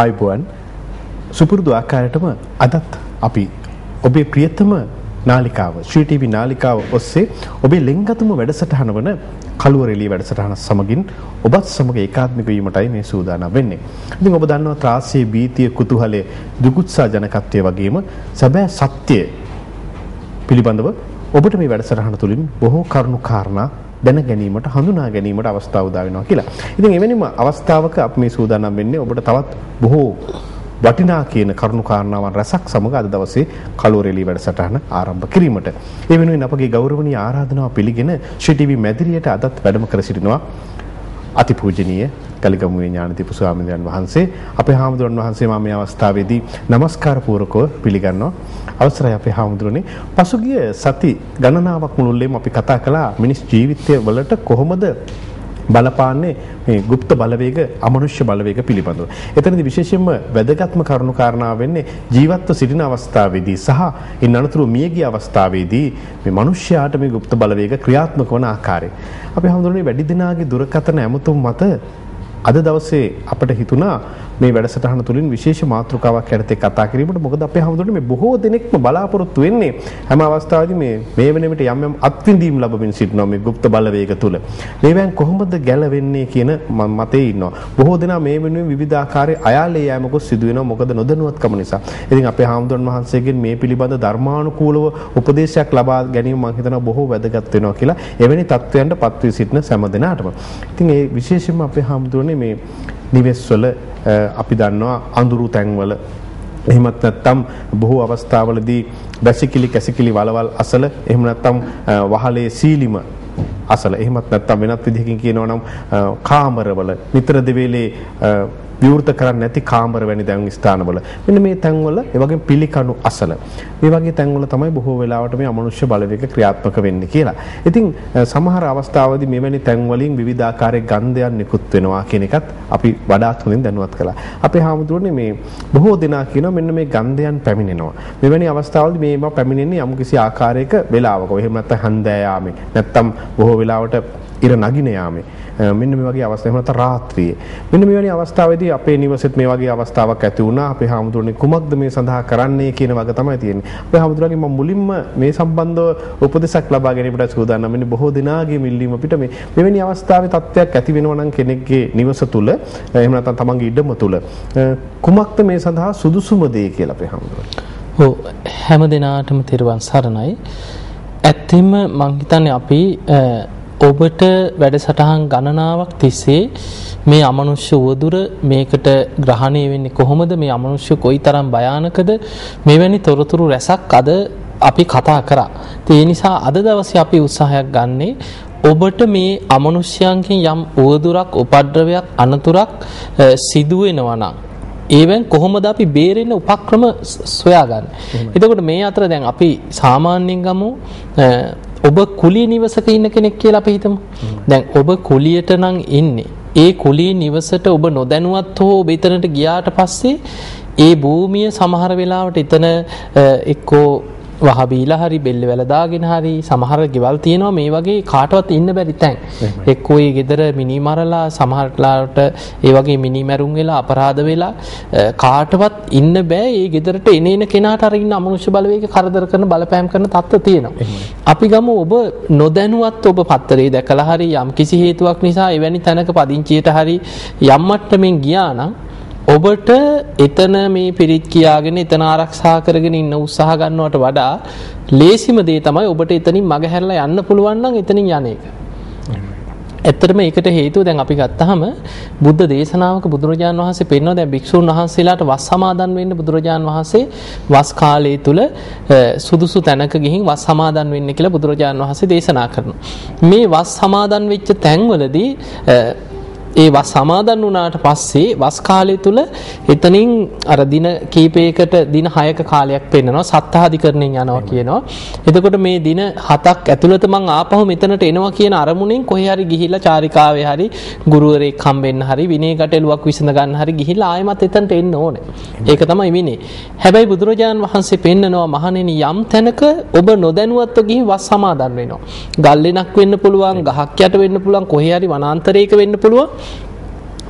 ආයිබුවන් සුපුරුදු ආකාරයටම අදත් අපි ඔබේ ප්‍රියතම නාලිකාව ශ්‍රී ටීවී නාලිකාව ඔස්සේ ඔබේ ලෙන්ගතුම වැඩසටහන වන කළුවරෙලිය වැඩසටහන සමගින් ඔබත් සමග ඒකාත්මික වීමටයි මේ සූදානම් වෙන්නේ. ඉතින් ඔබ දන්නවා ත්‍රාසයේ බීතිය කුතුහලයේ දුකුත්සා ජනකත්වයේ වගේම සැබෑ සත්‍ය පිළිබඳව ඔබට මේ වැඩසටහන තුලින් බොහෝ කරුණු කාරණා දැන ගැනීමට හඳුනා ගැනීමට අවස්ථාව උදා වෙනවා කියලා. ඉතින් එවැනිම අවස්ථාවක අපි මේ සූදානම් වෙන්නේ ඔබට තවත් බොහෝ වටිනා කියන කරුණු කාරණාවන් රැසක් සමග අද දවසේ කලෝරෙලි වැඩසටහන ආරම්භ කිරීමට. ඒ වෙනුවෙන් අපගේ ගෞරවනීය ආරාධනාව පිළිගෙන ශ්‍රී ටීවී මැදිරියට අදත් වැඩම කර සිටිනවා අතිපූජනීය ගලිගමුවේ ඥානදීප ස්වාමීන් වහන්සේ අපේ හාමුදුරන් වහන්සේ මා මේ අවස්ථාවේදී নমස්කාර පූර්වකව පිළිගන්නවා. අවසරයි අපේ හාමුදුරනේ. පසුගිය සති ගණනාවක් මුළුල්ලේම අපි කතා කළා මිනිස් ජීවිතය වලට කොහොමද බලපාන්නේ මේ গুপ্ত බලවේග අමනුෂ්‍ය බලවේග පිළිබඳව. එතනදී විශේෂයෙන්ම වැදගත්ම කරුණු කාරණා වෙන්නේ ජීවත්ව සිටින අවස්ථාවේදී සහ ඉන් අනතුරු මියගිය අවස්ථාවේදී මේ මිනිස්යාට මේ গুপ্ত බලවේග ක්‍රියාත්මක වන ආකාරය. අපි හඳුනන්නේ වැඩි දිනාගේ දුරකතන ඇමතුම් මත අද දවසේ අපිට හිතුණා මේ වැඩසටහන තුලින් විශේෂ මාතෘකාවක් යටතේ කතා කිරීමට මොකද අපේ හැමෝටම මේ බොහෝ දෙනෙක්ම බලාපොරොත්තු වෙන්නේ හැම අවස්ථාවෙදී මේ මේ වෙන විට යම් යම් අත්විඳීම් ලැබමින් සිටිනවා මේ গুপ্ত බලවේග තුල. මේවෙන් කොහොමද ගැලවෙන්නේ කියන මතේ ඉන්නවා. බොහෝ දෙනා මේ වෙනුවෙන් විවිධ ආකාරයේ අයාලේ යෑමක සිදු වෙනවා මොකද නොදැනුවත්කම නිසා. ඉතින් අපේ හාමුදුරන් වහන්සේගෙන් මේ පිළිබඳ ධර්මානුකූලව උපදේශයක් ලබා ගැනීම මම හිතනවා බොහෝ වැදගත් වෙනවා කියලා. එවැනි තත්වයන්ට පත් වී සිටින සෑම දෙනාටම. ඉතින් ඒ විශේෂයෙන්ම අපේ හාමුදුරනේ මේ නිවෙස්වල අපි දන්නවා අඳුරු තැන්වල. එහෙමත් නැත්නම් බොහෝ අවස්ථාවලදී වැසිකිලි කැසිකිලි වලවල් අසල එහෙම නැත්නම් වහලේ සීලිම අසල. එහෙමත් නැත්නම් වෙනත් විදිහකින් කියනවා නම් කාමරවල. නිතර දෙවේලේ විවෘත කරන්නේ නැති කාමර වැනි දැන් ස්ථානවල මෙන්න මේ තැන්වල ඒ වගේ පිළිකණු අසල මේ වගේ තැන්වල තමයි බොහෝ වෙලාවට මේ අමනුෂ්‍ය බලවේග ක්‍රියාත්මක වෙන්නේ කියලා. ඉතින් සමහර අවස්ථාවලදී මෙවැනි තැන් වලින් විවිධාකාරයේ ගන්ධයන් නිකුත් වෙනවා කියන එකත් අපි වඩාත් හොඳින් දැනුවත් කළා. අපේ හාමුදුරනේ මේ බොහෝ දෙනා කියනවා මෙන්න මේ ගන්ධයන් පැමිණෙනවා. මෙවැනි අවස්ථාවලදී මේවා පැමිණෙන්නේ යම්කිසි ආකාරයක වෙලාවක. එහෙම නැත්නම් හන්දෑ යාමේ නැත්නම් බොහෝ වෙලාවට ඉර නගින යාමේ මෙන්න මේ වගේ අවස්ථා. එහෙම නැත්නම් රාත්‍රියේ. මෙන්න මේ වැනි අවස්ථාවේදී අපේ නිවසෙත් මේ වගේ අවස්ථාවක් ඇති වුණා. අපේ හාමුදුරනේ කුමක්ද මේ සඳහා කරන්නේ කියන වගේ තමයි තියෙන්නේ. අපේ හාමුදුරන්ගේ මම මුලින්ම මේ සම්බන්ධව උපදෙසක් ලබා ගැනීමට සූදානම් වෙන්නේ බොහෝ දෙනාගේ මිල්ලීම පිට මේ මෙවැනි අවස්ථාවේ තත්ත්වයක් ඇති වෙනවා නම් කෙනෙක්ගේ නිවස තුල එහෙම නැත්නම් තමන්ගේ ඉඩම තුල කුමක්ද මේ සඳහා සුදුසුම දේ කියලා අපේ හාමුදුරනේ? ඔව්. හැම දිනාටම තෙරුවන් සරණයි. ඇත්තෙම මං හිතන්නේ අපි ඔබට වැඩසටහන් ගණනාවක් තිස්සේ මේ අමනුෂ්‍ය උවදුර මේකට ග්‍රහණය වෙන්නේ කොහොමද මේ අමනුෂ්‍ය කොයිතරම් භයානකද මෙවැනි තොරතුරු රැසක් අද අපි කතා කරා. ඒ නිසා අද දවසේ අපි උත්සාහයක් ගන්නේ ඔබට මේ අමනුෂ්‍යයන්ගෙන් යම් උවදුරක් උපද්‍රවයක් අනතුරක් සිදු වෙනවා නම් ඒවෙන් කොහොමද අපි බේරෙන්න උපක්‍රම සොයාගන්නේ. එතකොට මේ අතර දැන් අපි සාමාන්‍යයෙන් ගමු ඔබ කුලිය නිවසක ඉන්න කෙනෙක් කියලා අපි හිතමු. දැන් ඔබ කුලියට නම් ඉන්නේ. ඒ කුලිය නිවසට ඔබ නොදැනුවත් හෝ ඔබ එතනට ගියාට පස්සේ ඒ භූමිය සමහර වෙලාවට එතන එක්කෝ වහ බීලා හරි බෙල්ල වැල දාගෙන හරි සමහර ගෙවල් තියෙනවා මේ වගේ කාටවත් ඉන්න බැරි තැන්. එක්කෝ ඒ ගෙදර මිනි මරලා සමහරట్లాට ඒ වගේ මිනි මැරුම් වෙලා අපරාධ වෙලා කාටවත් ඉන්න බෑ ඒ ගෙදරට එන එන කෙනාට අර ඉන්න අමනුෂ්‍ය බලවේග කරදර කරන බලපෑම් කරන තත්ත්ව තියෙනවා. අපි ගමු ඔබ නොදැනුවත් ඔබ පත්තරේ දැකලා හරි යම් කිසි හේතුවක් නිසා එවැනි තැනක පදිංචියට හරි යම් මට්ටමින් ගියා නම් ඔබට එතන මේ පිරිත් කියාගෙන එතන ආරක්ෂා කරගෙන ඉන්න උත්සාහ ගන්නවට වඩා ලේසිම දේ තමයි ඔබට එතනින් මග හැරලා යන්න පුළුවන් නම් එතනින් යන එක. ඇත්තටම ඒකට හේතුව දැන් අපි ගත්තාම බුද්ධ දේශනාවක බුදුරජාන් වහන්සේ පෙන්වනවා දැන් භික්ෂුන් වහන්සේලාට වස් සමාදන් වෙන්න බුදුරජාන් වහන්සේ වස් කාලය තුල සුදුසු තැනක ගිහින් වස් සමාදන් වෙන්න කියලා බුදුරජාන් වහන්සේ දේශනා කරනවා. මේ වස් සමාදන් වෙච්ච තැන්වලදී ඒ වස් සමාදන් වුණාට පස්සේ වස් කාලය තුල එතනින් අර දින කීපයකට දින 6ක කාලයක් පෙන්නනවා සත්තාධිකරණයෙන් යනවා කියනවා. එතකොට මේ දින 7ක් ඇතුළත මං ආපහු මෙතනට එනවා කියන අරමුණෙන් කොහේ හරි ගිහිල්ලා චාරිකාවේ හරි ගුරුවරයෙක් හම්බෙන්න හරි විනය ගැටලුවක් විසඳ ගන්න හරි ගිහිල්ලා ආයෙමත් එතනට එන්න ඕනේ. ඒක තමයි විනය. හැබැයි බුදුරජාන් වහන්සේ පෙන්නනවා මහණෙනි යම් තැනක ඔබ නොදැනුවත්ව ගිහින් වස් සමාදන් වෙනවා. ගල් වෙනක් වෙන්න පුළුවන්, ගහක් යට වෙන්න පුළුවන්, කොහේ හරි වනාන්තරයක වෙන්න පුළුවන්.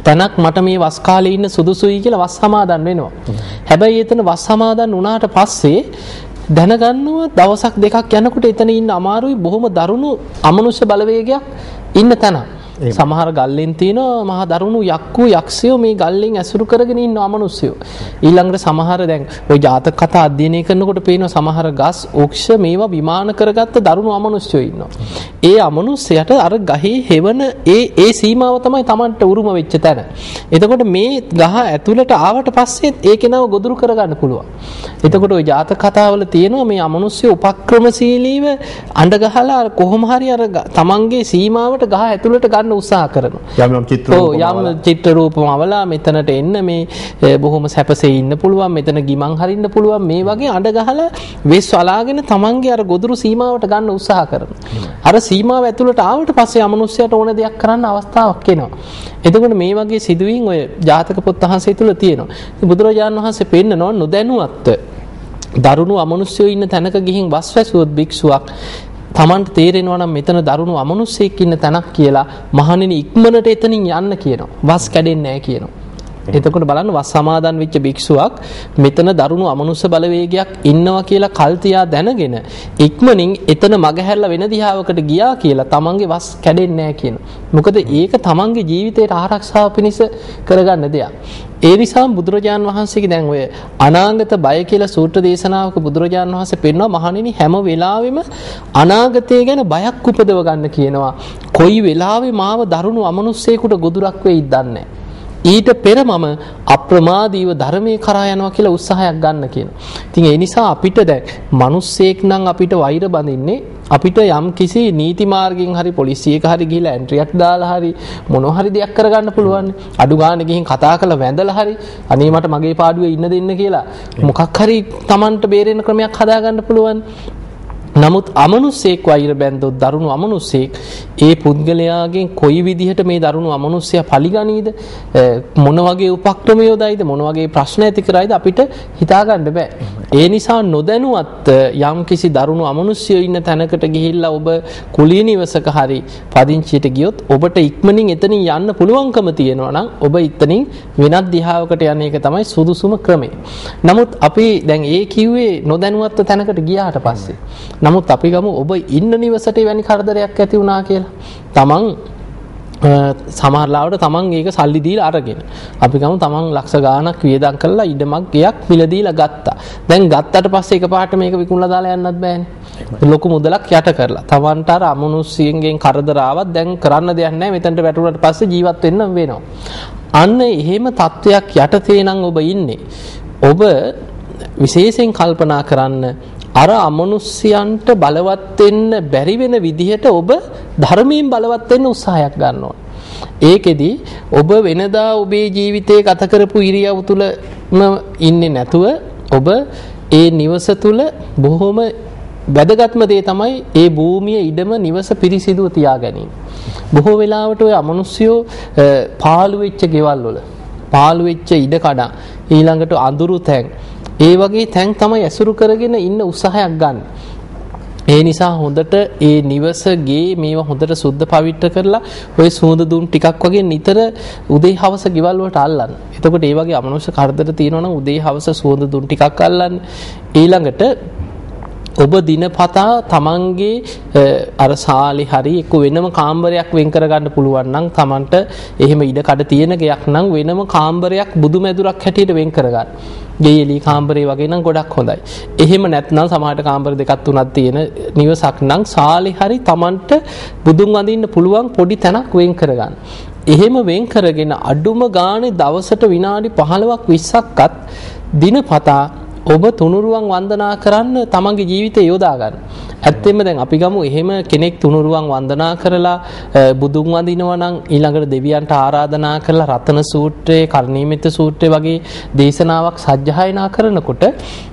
තැනක් මට මේ වස් කාලේ ඉන්න සුදුසුයි කියලා වස් සමාදන් වෙනවා. හැබැයි එතන වස් සමාදන් වුණාට පස්සේ දැනගන්නවා දවසක් දෙකක් යනකොට එතන ඉන්න අමාරුයි බොහොම දරුණු අමනුෂ්‍ය බලවේගයක් ඉන්න තැන. සමහර ගල්ලෙන් තියෙනවා මහා දරුණු යක්කු යක්ෂයෝ මේ ගල්ලෙන් ඇසුරු කරගෙන ඉන්න අමනුෂ්‍යයෝ. ඊළඟට සමහර දැන් ওই ජාතක කතා අධ්‍යයනය කරනකොට පේනවා සමහර ගස් ඔක්ෂ මේවා විමාන කරගත්ත දරුණු අමනුෂ්‍යයෝ ඉන්නවා. ඒ අමනුෂ්‍යයට අර ගහේ හෙවන ඒ ඒ සීමාව තමයි Tamanට උරුම වෙච්ච තැන. එතකොට මේ ගහ ඇතුළට ආවට පස්සේ ඒ කෙනාව ගොදුරු කරගන්න පුළුවන්. එතකොට ওই ජාතක කතාවල තියෙනවා මේ අමනුෂ්‍ය උපක්‍රමශීලීව අඬ ගහලා කොහොම හරි අර තමන්ගේ සීමාවට ගහ ඇතුළට ගන්න උත්සාහ කරනවා. යම් යම් චිත්‍ර ඔව් යම් චිත්‍ර රූපමවලා මෙතනට එන්න මේ බොහොම සැපසේ ඉන්න පුළුවන් මෙතන ගිමන් හරින්න පුළුවන් මේ වගේ අඬ ගහලා වෙස් වලාගෙන තමන්ගේ අර ගොදුරු සීමාවට ගන්න උත්සාහ කරනවා. අර සීමාව ඇතුළට ආවට පස්සේ අමනුෂ්‍යයට ඕන දෙයක් කරන්න අවස්ථාවක් එනවා. එතකොට මේ වගේ සිදුවීම් ඔය ජාතක පොත් වහන්සේ තුල තියෙනවා. බුදුරජාණන් වහන්සේ පෙන්නනවා නොදැනුවත්ව දරුණු අමනුෂ්‍යයෝ ඉන්න තැනක ගිහින් වස්වැසුවොත් භික්ෂුවක් Tamanට තේරෙනවා නම් මෙතන දරුණු අමනුෂ්‍යයෙක් ඉන්න තැනක් කියලා මහණෙනි ඉක්මනට එතනින් යන්න කියනවා. වස් කැඩෙන්නේ නැහැ කියනවා. එතකොට බලන්න වස් සමාදන් වෙච්ච භික්ෂුවක් මෙතන දරුණු අමනුෂ්‍ය බලවේගයක් ඉන්නවා කියලා කල් තියා දැනගෙන ඉක්මනින් එතන මගහැරලා වෙන දිහාවකට ගියා කියලා තමන්ගේ වස් කැඩෙන්නේ නැහැ කියනවා. මොකද ඒක තමන්ගේ ජීවිතයට ආරක්ෂාව පිණිස කරගන්න දෙයක්. ඒ නිසා බුදුරජාන් වහන්සේගේ දැන් ඔය අනාගත බය කියලා සූත්‍ර දේශනාවක බුදුරජාන් වහන්සේ පෙන්වනවා මහණෙනි හැම වෙලාවෙම අනාගතය ගැන බයක් උපදව ගන්න කියනවා. කොයි වෙලාවෙ මාව දරුණු අමනුෂ්‍යයෙකුට ගොදුරක් වෙයිද දන්නේ නැහැ. ඊට පෙර මම අප්‍රමාදීව ධර්මයේ කරා යනවා කියලා උත්සාහයක් ගන්න කියනවා. ඉතින් ඒ නිසා අපිට දැන් මිනිස්සෙක් නම් අපිට වෛර බඳින්නේ අපිට යම් කිසි නීති මාර්ගයෙන් හරි පොලිසියක හරි ගිහිලා එන්ට්‍රියක් දාලා හරි මොනවා හරි දෙයක් කරගන්න පුළුවන්. අඩු ගානේ ගිහින් කතා කරලා වැඳලා හරි අනේ මට මගේ පාඩුවේ ඉන්න දෙන්න කියලා මොකක් හරි Tamanට බේරෙන ක්‍රමයක් හදාගන්න පුළුවන්. නමුත් අමනුස්සයෙක් වෛර බැන්දොත් දරුණු අමනුස්සයෙක් ඒ පුද්ගලයාගෙන් කොයි විදිහට මේ දරුණු අමනුස්සයා පරිගනීද මොන වගේ උපක්‍රම යොදයිද මොන වගේ ප්‍රශ්න ඇති කරයිද අපිට හිතාගන්න බෑ. ඒ නිසා නොදැනුවත් යම් කිසි දරුණු අමනුෂ්‍යයෝ ඉන්න තැනකට ගිහිල්ලා ඔබ කුලී නිවසක හරි පදිංචියට ගියොත් ඔබට ඉක්මනින් එතනින් යන්න පුළුවන්කම තියෙනවා නම් ඔබ එතනින් වෙනත් දිහාවකට යන එක තමයි සුදුසුම ක්‍රමය. නමුත් අපි දැන් ඒ කිව්වේ නොදැනුවත්ව තැනකට ගියාට පස්සේ. නමුත් අපි ගමු ඔබ ඉන්න නිවසට වැනි කරදරයක් ඇති වුණා කියලා. තමන් සමහරලාවට තමන් ඒක සල්ලි දීලා අරගෙන අපි ගමු තමන් ලක්ෂ ගාණක් වියදම් කරලා ඉඩමක් ගෙයක් මිලදීලා ගත්තා. දැන් ගත්තට පස්සේ එකපාරට මේක විකුණලා දාලා යන්නත් බෑනේ. ලොකු මුදලක් යට කරලා. තමන්ට අර අමනුෂ්‍යයෙන් කරදර ආවත් දැන් කරන්න දෙයක් නැහැ. මෙතනට වැටුණාට පස්සේ ජීවත් වෙන්න වෙනවා. අන්න එහෙම තත්වයක් යටතේ නම් ඔබ ඉන්නේ. ඔබ විශේෂයෙන් කල්පනා කරන්න අර අමනුෂ්‍යයන්ට බලවත් වෙන්න බැරි වෙන විදිහට ඔබ ධර්මයෙන් බලවත් වෙන්න උත්සාහයක් ගන්න ඕන. ඒකෙදි ඔබ වෙනදා ඔබේ ජීවිතේ ගත කරපු ඉරියව් තුලම ඉන්නේ නැතුව ඔබ ඒ නිවස තුල බොහොම වැදගත්ම දේ තමයි ඒ භූමිය ඉඩම නිවස පිරිසිදුව තියා ගැනීම. බොහෝ වෙලාවට ඔය අමනුෂ්‍යෝ පාළු වෙච්ච ගෙවල් වල පාළු වෙච්ච ඉඩ කඩ ඊළඟට අඳුරු තැන් ඒ වගේ තැන් තමයි ඇසුරු කරගෙන ඉන්න උත්සාහයක් ගන්න. ඒ නිසා හොඳට ඒ නිවසගේ මේවා හොඳට සුද්ධ පවිත්‍ර කරලා ඔය සුවඳ දුම් ටිකක් වගේ නිතර උදේ හවස ගෙවල් වලට අල්ලන්න. එතකොට ඒ වගේ අමනුෂ්‍ය කරදර තියෙනවා නම් උදේ හවස සුවඳ දුම් ටිකක් අල්ලන්න. ඊළඟට ඔබ දිනපතා තමන්ගේ අර සාලේ හරි එක්ක වෙනම කාමරයක් වෙන් කරගන්න පුළුවන් නම් තමන්ට එහෙම ඉඩ කඩ තියෙන ගයක් නම් වෙනම කාමරයක් බුදුමැදුරක් හැටියට වෙන් කරගන්න. ගෙයලි කාමරේ වගේ නම් ගොඩක් හොඳයි. එහෙම නැත්නම් සමහරට කාමර දෙකක් තුනක් තියෙන නිවසක් නම් සාලේ හරි තමන්ට බුදුන් වඳින්න පුළුවන් පොඩි තැනක් වෙන් කරගන්න. එහෙම වෙන් කරගෙන අඩුම ගානේ දවසට විනාඩි 15ක් 20ක්වත් දිනපතා ඔබ තුනුරුවන් වන්දනා කරන්න තමන්ගේ ජීවිතය යොදා ගන්න. ඇත්තෙම දැන් අපි ගමු එහෙම කෙනෙක් තුනුරුවන් වන්දනා කරලා බුදුන් වඳිනවා නම් ඊළඟට දෙවියන්ට ආරාධනා කරලා රතන සූත්‍රයේ කර්ණීමිත සූත්‍රය වගේ දේශනාවක් සජ්ජායනා කරනකොට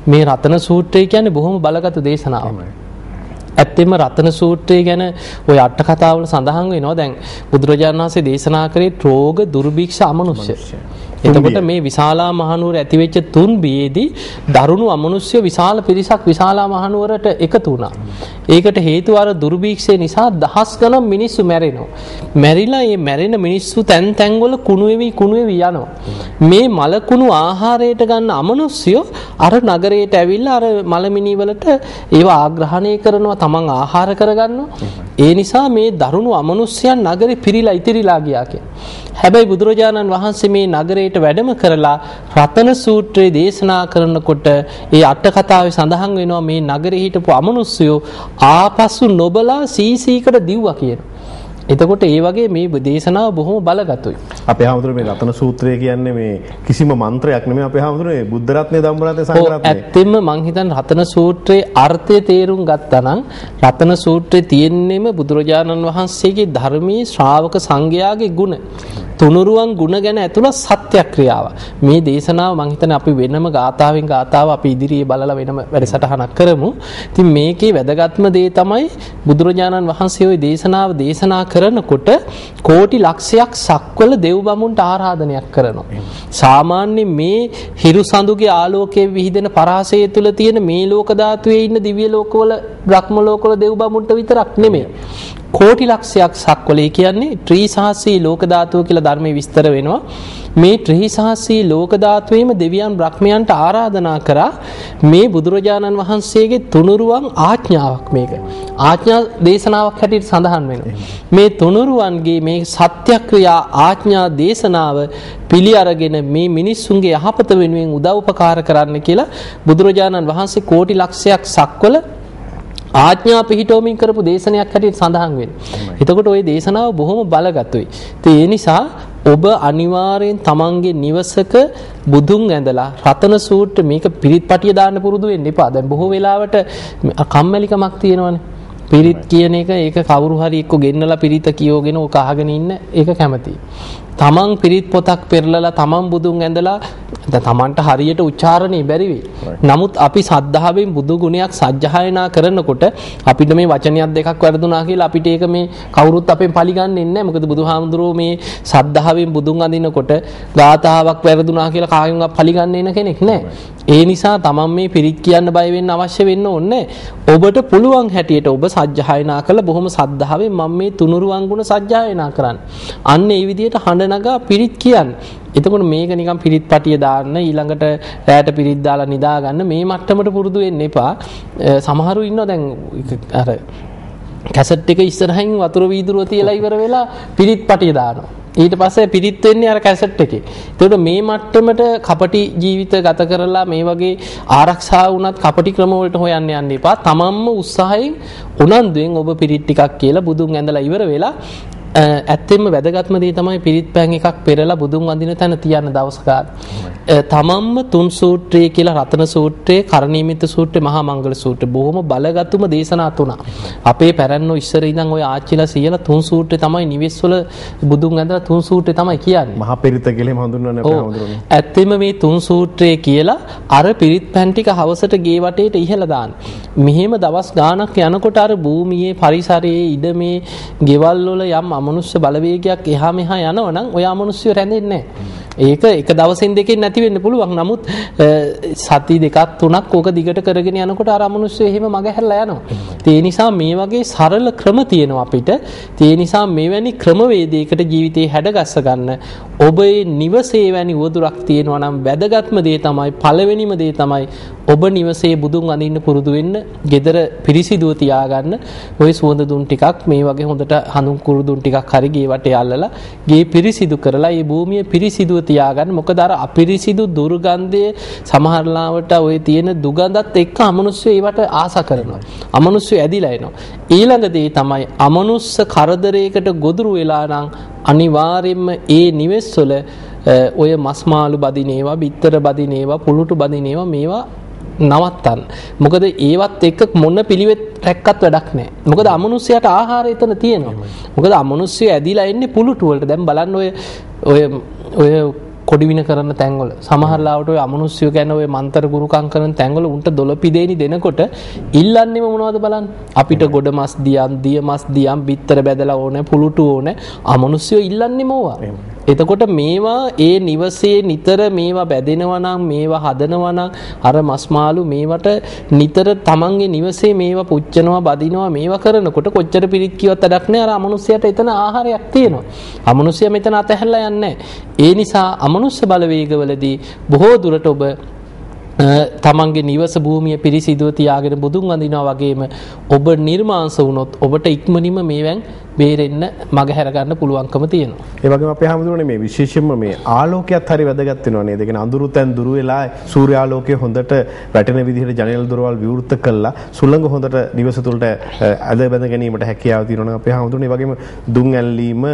මේ රතන සූත්‍රය කියන්නේ බොහොම බලගත් දේශනාවක්. ඇත්තෙම රතන සූත්‍රය ගැන ওই අට කතාවල සඳහන් වෙනවා දැන් බුදුරජාණන් වහන්සේ දේශනා කරේ රෝග දුර්භික්ෂ අමනුෂ්‍ය එතකොට මේ විශාලා මහනුවර ඇතිවෙච්ච තුන් බියේදී දරුණු අමනුෂ්‍ය විශාල පිරිසක් විශාලා මහනුවරට එකතු වුණා. ඒකට හේතුව අර දුර්භීක්ෂය නිසා දහස් ගණන් මිනිස්සු මැරෙනවා. මැරිලා මේ මැරෙන මිනිස්සු තැන් තැන්වල කුණු වෙවි කුණු වෙවි යනවා. මේ මලකුණු ආහාරයට ගන්න අමනුෂ්‍යෝ අර නගරයට ඇවිල්ලා අර මලමිනී වලට ඒවා ආග්‍රහණය කරනවා තමන් ආහාර කරගන්නවා. ඒ නිසා මේ දරුණු අමනුෂ්‍යයන් නගරේ පිරීලා ඉතිරිලා ගියා හැබැයි බුදුරජාණන් වහන්සේ මේ නගරයට වැඩම කරලා රතන සූත්‍රයේ දේශනා කරනකොට ඒ අට කතාවේ සඳහන් වෙනවා මේ නගරේ හිටපු අමනුෂ්‍යයෝ ආපසු නොබලා සීසීකට දිව්වා කියනවා. එතකොට ඒ වගේ මේ දේශනාව බොහොම බලගතුයි. අපේ හැමෝටම මේ රතන සූත්‍රය කියන්නේ මේ කිසිම මන්ත්‍රයක් නෙමෙයි අපේ හැමෝටම මේ බුද්ධ රත්නය ධම්ම රත්නය සංඝ රත්නය. ඇත්තෙන්ම මං හිතන්නේ රතන සූත්‍රයේ අර්ථය තේරුම් ගත්තා නම් රතන සූත්‍රයේ තියෙන්නේම බුදුරජාණන් වහන්සේගේ ධර්මයේ ශ්‍රාවක සංඝයාගේ ගුණ. තුනුරුවන් ගුණ ගැන ඇතුළත් සත්‍යක්‍රියාව. මේ දේශනාව මං හිතන්නේ අපි වෙනම ගාතාවෙන් ගාතාව අපි ඉදිරියේ බලලා වෙනම වැඩසටහනක් කරමු. ඉතින් මේකේ වැදගත්ම දේ තමයි බුදුරජාණන් වහන්සේ ওই දේශනාව දේශනා කරනකොට කෝටි ලක්ෂයක් සක්වල දෙව් බමුන්ට ආරාධනයක් කරනවා. සාමාන්‍ය මේ හිරු සඳුගේ ආලෝකයේ විහිදෙන පරාසය තුල තියෙන මේ ලෝක ධාතුවේ ඉන්න දිව්‍ය ලෝකවල බ්‍රහ්ම ලෝකවල දෙව් බමුන්ට විතරක් නෙමෙයි. කෝටි ලක්ෂයක් සක්වලේ කියන්නේ ත්‍රිසහස්‍රී ලෝක ධාතුව කියලා ධර්මයේ විස්තර වෙනවා. මේ ත්‍රිසහස්‍රී ලෝක ධාතුවේම දෙවියන් බ්‍රහ්මයන්ට ආරාධනා කරා මේ බුදුරජාණන් වහන්සේගේ තුනුරුවන් ආඥාවක් මේක. ආඥා දේශනාවක් හැටියට සඳහන් වෙනවා. මේ තුනුරුවන්ගේ මේ සත්‍යක්‍රියා ආඥා දේශනාව පිළි අරගෙන මේ මිනිස්සුන්ගේ යහපත වෙනුවෙන් උදව් උපකාර කරන්න කියලා බුදුරජාණන් වහන්සේ කෝටි ලක්ෂයක් සක්වල ආඥා පිහිටවමින් කරපු දේශනයක් හැටියට සඳහන් වෙනවා. එතකොට ওই දේශනාව බොහොම බලගතුයි. ඒ නිසා ඔබ අනිවාර්යෙන් තමන්ගේ නිවසක බුදුන් ඇඳලා රතන සූත්‍ර මේක පිරිත්පටිය දාන්න පුරුදු වෙන්න එපා. දැන් බොහෝ වෙලාවට කම්මැලිකමක් තියෙනවනේ. පිරිත් කියන එක ඒක කවුරු හරි එක්ක ගෙන්නලා පිරිත කියෝගෙන ඕක අහගෙන ඉන්න ඒක කැමතියි. තමන් පිරිත් පොතක් පෙරලලා තමන් බුදුන් ඇඳලා දැන් තමන්ට හරියට උච්චාරණය බැරි වෙයි. නමුත් අපි සද්ධාවෙන් බුදු ගුණයක් සජ්ජායනා කරනකොට අපිට මේ වචනයක් දෙකක් වැරදුනා කියලා අපිට ඒක මේ කවුරුත් අපෙන් පරිගන්නේ නැහැ. මොකද බුදුහාමුදුරුවෝ මේ සද්ධාවෙන් බුදුන් අඳිනකොට ගාතාවක් වැරදුනා කියලා කාගෙන්වත් පරිගන්නේ නැ කෙනෙක් නැහැ. ඒ නිසා තමන් මේ පිරිත් කියන්න බය වෙන්න අවශ්‍ය වෙන්න ඕනේ ඔබට පුළුවන් හැටියට ඔබ සජ්ජායනා කළ බොහොම සද්ධාවෙන් මම මේ තුනුරුවන් ගුණ සජ්ජායනා කරන්න. අන්න ඒ විදිහට හඬ නගා පිරිත් කියන්න. එතකොට මේක නිකන් පිරිත් පටිය දාන්න ඊළඟට රැයට පිරිත් දාලා නිදා ගන්න මේ මට්ටමට පුරුදු වෙන්න එපා. සමහරු ඉන්නවා දැන් අර කැසට් එක ඉස්සරහින් වතුර වීදුරුව තියලා ඉවර වෙලා පිරිත් පටිය දානවා. ඊට පස්සේ පිරිත් වෙන්නේ අර කැසට් එකේ. ඒකට මේ මට්ටමට කපටි ජීවිත ගත කරලා මේ වගේ ආරක්ෂා වුණත් කපටි ක්‍රම වලට හොයන්න යන්න එපා. තමන්ම උත්සාහයෙන් උනන්දුවෙන් ඔබ පිරිත් ටිකක් කියලා බුදුන් ඇඳලා ඉවර වෙලා ඇත්තෙන්ම වැදගත්ම දේ තමයි පිරිත් පෑන් එකක් පෙරලා බුදුන් වඳින තැන තියන්න දවස් තමන්ම තුන් සූත්‍රය කියලා රතන සූත්‍රයේ කරණීයමිත සූත්‍රය මහා මංගල සූත්‍රය බොහොම බලගත්ුම දේශනා තුනක්. අපේ පැරණෝ ඉස්සර ඉඳන් ওই ආච්චිලා සියලා තුන් සූත්‍රය තමයි නිවෙස්වල බුදුන් ඇඳලා තුන් සූත්‍රය තමයි කියන්නේ. මහා පිරිත කියලා හඳුන්වන්නේ හඳුන්වන්නේ. ඇත්තෙම මේ තුන් සූත්‍රය කියලා අර පිරිත් පෑන් ටික හවසට ගේ වටේට ඉහලා දාන්න. මෙහෙම දවස් ගාණක් යනකොට අර භූමියේ පරිසරයේ ඉඩමේ ගෙවල් වල යම් අමනුෂ්‍ය බලවේගයක් එහා මෙහා යනවනම් ඔය අමනුෂ්‍යය රැඳෙන්නේ ඒක එක දවසින් දෙකකින් නැති වෙන්න පුළුවන්. නමුත් සති දෙකක් තුනක් ඕක දිගට කරගෙන යනකොට අර අමනුෂ්‍ය එහෙම මග හැරලා යනවා. ඒ නිසා මේ වගේ සරල ක්‍රම තියෙනවා අපිට. ඒ නිසා මෙවැනි ක්‍රමවේදයකට ජීවිතේ හැඩගස්ස ගන්න ඔබේ නිවසේ වැනි උවදුරක් තියෙනවා නම් වැදගත්ම දේ තමයි පළවෙනිම දේ තමයි ඔබ නිවසේ බුදුන් අඳින්න පුරුදු වෙන්න, gedara පිරිසිදුව තියාගන්න. ওই සුවඳ දුම් ටිකක් මේ වගේ හොඳට හඳුන් කුරුදුම් ටිකක් හරි ගේ වටේ අල්ලලා ගේ පිරිසිදු කරලා මේ භූමිය පිරිසිදුව තියාගන්න. මොකද අර අපිරිසිදු දුර්ගන්ධය සමහරලාවට ওই තියෙන දුගඳත් එක්ක අමනුෂ්‍ය ඒවට ආස කරනවා. අමනුෂ්‍ය ඇදිලා එනවා. ඊළඟ දේ තමයි අමනුස්ස කරදරයකට ගොදුරු වෙලා නම් අනිවාර්යයෙන්ම ඒ නිවෙස්වල ඔය මස් මාළු බදින ඒවා, බිත්තර බදින ඒවා, පුලුටු බදින ඒවා මේවා නවත්තන්න. මොකද ඒවත් එක්ක මොන පිළිවෙත් රැක්කත් වැඩක් නැහැ. මොකද අමනුෂ්‍යයට ආහාරය එතන තියෙනවා. මොකද අමනුෂ්‍යය ඇදිලා එන්නේ පුලුටු වලට. දැන් බලන්න ඔය ඔය ඔය කොඩිවින කරන තැන්වල සමහරලාවට ඔය අමනුෂ්‍යය ගැන ඔය මන්තර ගුරුකම් කරන තැන්වල උන්ට දොළපිදේනි දෙනකොට ඉල්ලන්නේම මොනවද බලන්න අපිට ගොඩ මස් දියම් දිය මස් දියම් බිත්තර බැදලා ඕනේ පුලුටු ඕනේ අමනුෂ්‍යය ඉල්ලන්නේම ඕවා එතකොට මේවා ඒ නිවසේ නිතර මේවා බැදෙනවා නම් මේවා හදනවා නම් අර මස්මාළු මේවට නිතර තමන්ගේ නිවසේ මේවා පුච්චනවා බදිනවා මේවා කරනකොට කොච්චර පිරිත් කිව්වත් වැඩක් නැහැ අර අමනුෂ්‍යයට එතන ආහාරයක් තියෙනවා. අමනුෂ්‍යයා මෙතන අතහැරලා යන්නේ ඒ නිසා අමනුෂ්‍ය බලවේගවලදී බොහෝ දුරට ඔබ තමන්ගේ නිවස භූමිය පිරිසිදුව තියාගෙන බුදුන් වඳිනවා වගේම ඔබ නිර්මාංශ වුණොත් ඔබට ඉක්මනින්ම මේවෙන් බේරෙන්න මග හැරගන්න පුළුවන්කම තියෙනවා. ඒ වගේම අපේ හැමදෙරෝනේ මේ විශේෂයෙන්ම මේ ආලෝකයත් හරි වැදගත් වෙනවා නේද? ඒ කියන්නේ අඳුරු තැන් දුරු වෙලා සූර්යාලෝකය හොඳට වැටෙන විදිහට ජනේල දොරවල් විවෘත කළා සුළඟ හොඳට නිවස තුළට ඇද බැඳ ගැනීමට හැකියාව තියෙනවා අපේ හැමදෙරෝනේ වගේම දුම් ඇල්ලීම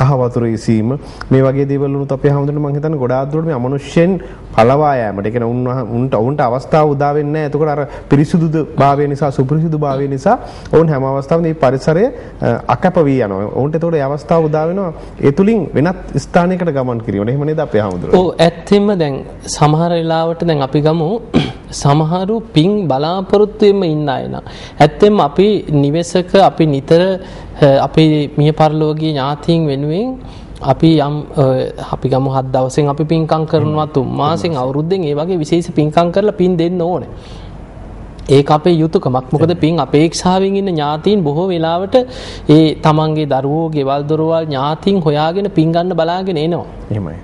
කහ වතුර ඉසීම මේ වගේ දේවල් වුණත් අපේ හැමදෙරෝනේ මම හිතන්නේ ගොඩාක් දුරට මේ අමනුෂ්‍යයන් පළවා යෑමට. ඒ කියන්නේ උන් උන්ට උන්ට අවස්ථාව උදා වෙන්නේ නැහැ. එතකොට අර පිරිසුදු භාවය නිසා සුපිරිසුදු භාවය නිසා ඔවුන් හැම අවස්ථාවෙම මේ පරිසරය අකැප වී යනවා. ඔවුන්ට එතකොට ඒ අවස්ථාව උදා වෙනවා. ඒ තුලින් වෙනත් ස්ථානයකට ගමන් කිරීමට. එහෙම නේද අපේ හැමදෙරෝනේ? ඔව් ඇත්තෙම දැන් සමහර වෙලාවට දැන් අපි ගමු සමහරු පින් බලාපොරොත්තු වෙන්න ඉන්න අය නම් ඇත්තෙම අපි නිවෙසක අපි නිතර අපේ මිය පරලෝකීය ඥාතීන් වෙනුවෙන් අපි යම් අපි ගමු හත් දවසෙන් අපි පින්කම් කරනවා තුන් මාසෙන් අවුරුද්දෙන් ඒ වගේ විශේෂ පින්කම් කරලා පින් දෙන්න ඕනේ. ඒක අපේ යුතුයකමක්. මොකද පින් අපේක්ෂාවෙන් ඉන්න ඥාතීන් බොහෝ වෙලාවට ඒ තමන්ගේ දරුවෝ, ගෙවල් දොරවල් ඥාතීන් හොයාගෙන පින් ගන්න බලාගෙන එනවා. එහෙමයි.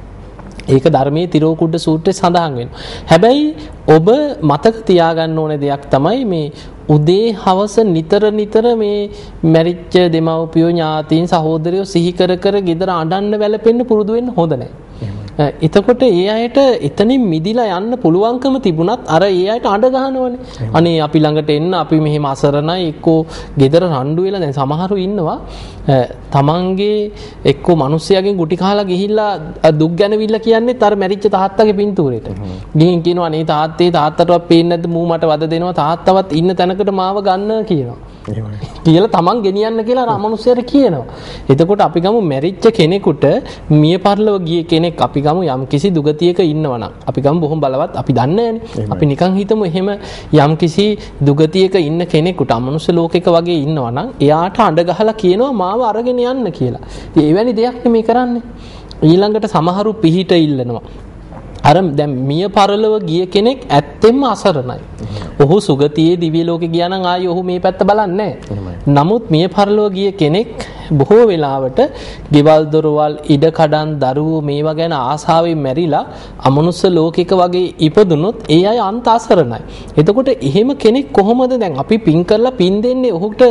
ඒක ධර්මයේ තිරෝකුඩ සූත්‍රයේ සඳහන් වෙනවා. හැබැයි ඔබ මතක තියාගන්න ඕන දෙයක් තමයි මේ උදේ හවස නිතර නිතර මේ මැරිච්ච දෙමව්පියෝ ඥාතීන් සහෝදරයෝ සිහි කර කර ගෙදර අඬන්න වැළපෙන්න පුරුදු වෙන්න හොඳ නැහැ. එතකොට ඒ අයට එතනින් මිදිලා යන්න පුළුවන්කම තිබුණත් අර ඒ අයට අඬ ගහනවනේ. අනේ අපි ළඟට එන්න අපි මෙහෙම අසරණයි එක්කෝ ගෙදර රණ්ඩු වෙලා දැන් සමහරු ඉන්නවා තමන්ගේ එක්කෝ මිනිස්සයාගෙන් ගුටි කාලා ගිහිල්ලා දුක් ගැනවිල්ල කියන්නේත් අර මැරිච්ච තාත්තගේ පින්තූරෙට. ගිහින් කියනවා අනේ තාත්තේ තාත්තටවත් පේන්නේ නැද්ද මූ මට වද දෙනවා තාත්තවත් ඉන්න තැනකට මාව ගන්න කියනවා. කියලා තමන් ගෙනියන්න කියලා අර අමනුෂ්‍යයට කියනවා. එතකොට අපි ගමු මැරිච්ච කෙනෙකුට මිය පරලව ගිය කෙනෙක් අපි ගමු යම් කිසි දුගතියක ඉන්නවනම් අපි ගමු බොහොම බලවත් අපි දන්නේ අපි නිකන් හිතමු එහෙම යම් කිසි දුගතියක ඉන්න කෙනෙකුට අමනුෂ්‍ය ලෝකයක වගේ ඉන්නවනම් එයාට අඬ ගහලා කියනවා මාව අරගෙන යන්න කියලා. ඉතින් එවැනි දෙයක් නෙමෙයි කරන්නේ. ඊළඟට සමහරු පිහිට ඉල්ලනවා. අර දැන් මිය පරලොව ගිය කෙනෙක් ඇත්තෙන්ම අසරණයි. ඔහු සුගතියේ දිව්‍ය ලෝකේ ගියා නම් ආයේ ඔහු මේ පැත්ත බලන්නේ නමුත් මිය පරලොව ගිය කෙනෙක් බොහෝ වෙලාවට ගෙවල් දොරවල් ඉඩ කඩන් දරුවෝ මේවා ගැන ආසාවෙන් මැරිලා අමනුස්ස ලෝකික වගේ ඉපදුනොත් ඒ අය අන්ත අසරණයි. එතකොට එහෙම කෙනෙක් කොහොමද දැන් අපි පින් කරලා පින් දෙන්නේ ඔහුට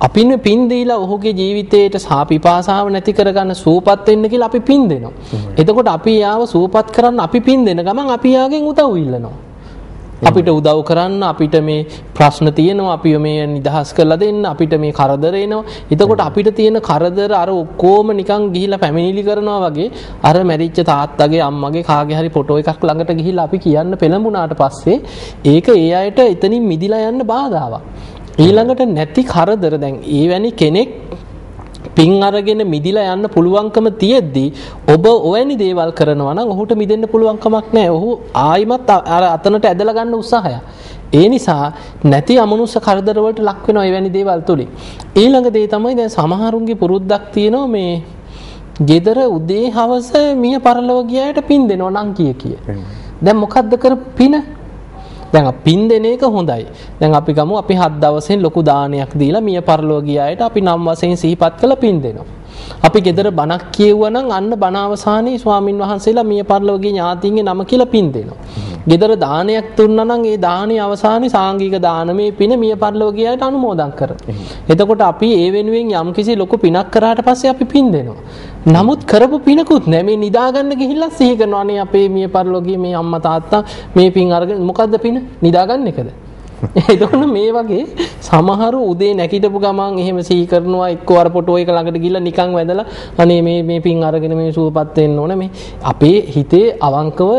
අපින් පින් දීලා ඔහුගේ ජීවිතේට සාපිපාසාව නැති කරගන්න සූපත් වෙන්න කියලා අපි පින් දෙනවා. එතකොට අපි යාව සූපත් කරන්න අපි පින් දෙන ගමන් අපි යාගෙන් උදව් ඉල්ලනවා. අපිට උදව් කරන්න අපිට මේ ප්‍රශ්න තියෙනවා අපි මේ නිදහස් කරලා දෙන්න අපිට මේ කරදර එනවා. එතකොට අපිට තියෙන කරදර අර ඔක්කොම නිකන් ගිහිලා පැමිණිලි කරනවා වගේ අර මැරිච්ච තාත්තගේ අම්මගේ කාගේ හරි ෆොටෝ එකක් ළඟට ගිහිලා අපි කියන්න පෙළඹුණාට පස්සේ ඒක ඒ අයට එතනින් මිදිලා යන්න බාධාවක්. ඊළඟට නැති කරදර දැන් ඒ වැනි කෙනෙක් පින් අරගෙන මිදිලා යන්න පුළුවන්කම තියෙද්දි ඔබ ඔවැනි දේවල් කරනවා නම් ඔහුට මිදෙන්න පුළුවන් කමක් නැහැ. ඔහු ආයිමත් අර අතනට ඇදලා ගන්න උත්සාහය. ඒ නිසා නැති අමනුෂ්‍ය කරදර වලට ලක් වෙනවා එවැනි දේවල් තුලින්. ඊළඟ දේ තමයි දැන් සමහරුන්ගේ පුරුද්දක් තියෙනවා මේ ගෙදර උදේ හවස මිය පරලව ගියාට පින් දෙනවා නම් කිය කිය. දැන් මොකද්ද කරපු පින? දැන් පින් දෙන එක හොඳයි. දැන් අපි ගමු අපි හත් දවසෙන් ලොකු දානයක් දීලා මිය පරලෝ ගියායට අපි නම් වශයෙන් සිහිපත් කළ පින් දෙනවා. අපි ගෙදර බණක් කියුවා නම් අන්න බණ අවසානයේ ස්වාමින් වහන්සේලා මිය පරලෝකීය ඥාතීන්ගේ නම කියලා පින් දෙනවා. ගෙදර දානයක් දුන්නා නම් ඒ දානයේ අවසානයේ සාංගික දානමේ පින මිය පරලෝකීයට අනුමෝදන් කරනවා. එතකොට අපි ඒ වෙනුවෙන් යම්කිසි ලොකු පිනක් කරාට පස්සේ අපි පින් දෙනවා. නමුත් කරපු පිනකුත් නෑ. මේ නිදාගන්න ගිහිල්ලා සිහි කරනවා. අනේ අපේ මිය පරලෝකීය මේ අම්මා තාත්තා මේ පින් අරගෙන මොකද්ද පින? නිදාගන්න එකද? එතකොට මේ වගේ සමහරු උදේ නැගිටපු ගමන් එහෙම සිහි කරනවා එක්කෝ අර ෆොටෝ එක ළඟට ගිහිල්ලා නිකන් වැදලා අනේ මේ මේ පින් අරගෙන මේ සුවපත් වෙන්න ඕන මේ අපේ හිතේ අවංකව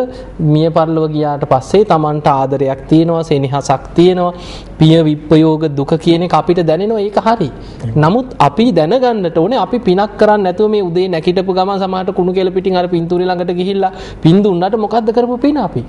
මිය පරලොව ගියාට පස්සේ Tamanට ආදරයක් තියෙනවා සෙනෙහසක් තියෙනවා පිය විප්පයෝග දුක කියන එක අපිට දැනෙනවා ඒක හරි. නමුත් අපි දැනගන්නට ඕනේ අපි පිනක් කරන්නේ නැතුව මේ උදේ නැගිටපු ගමන් සමහරට කුණු කෙල පිටින් අර පින්තූරේ ළඟට ගිහිල්ලා පින් දුන්නාට මොකද්ද කරපු පින අපි?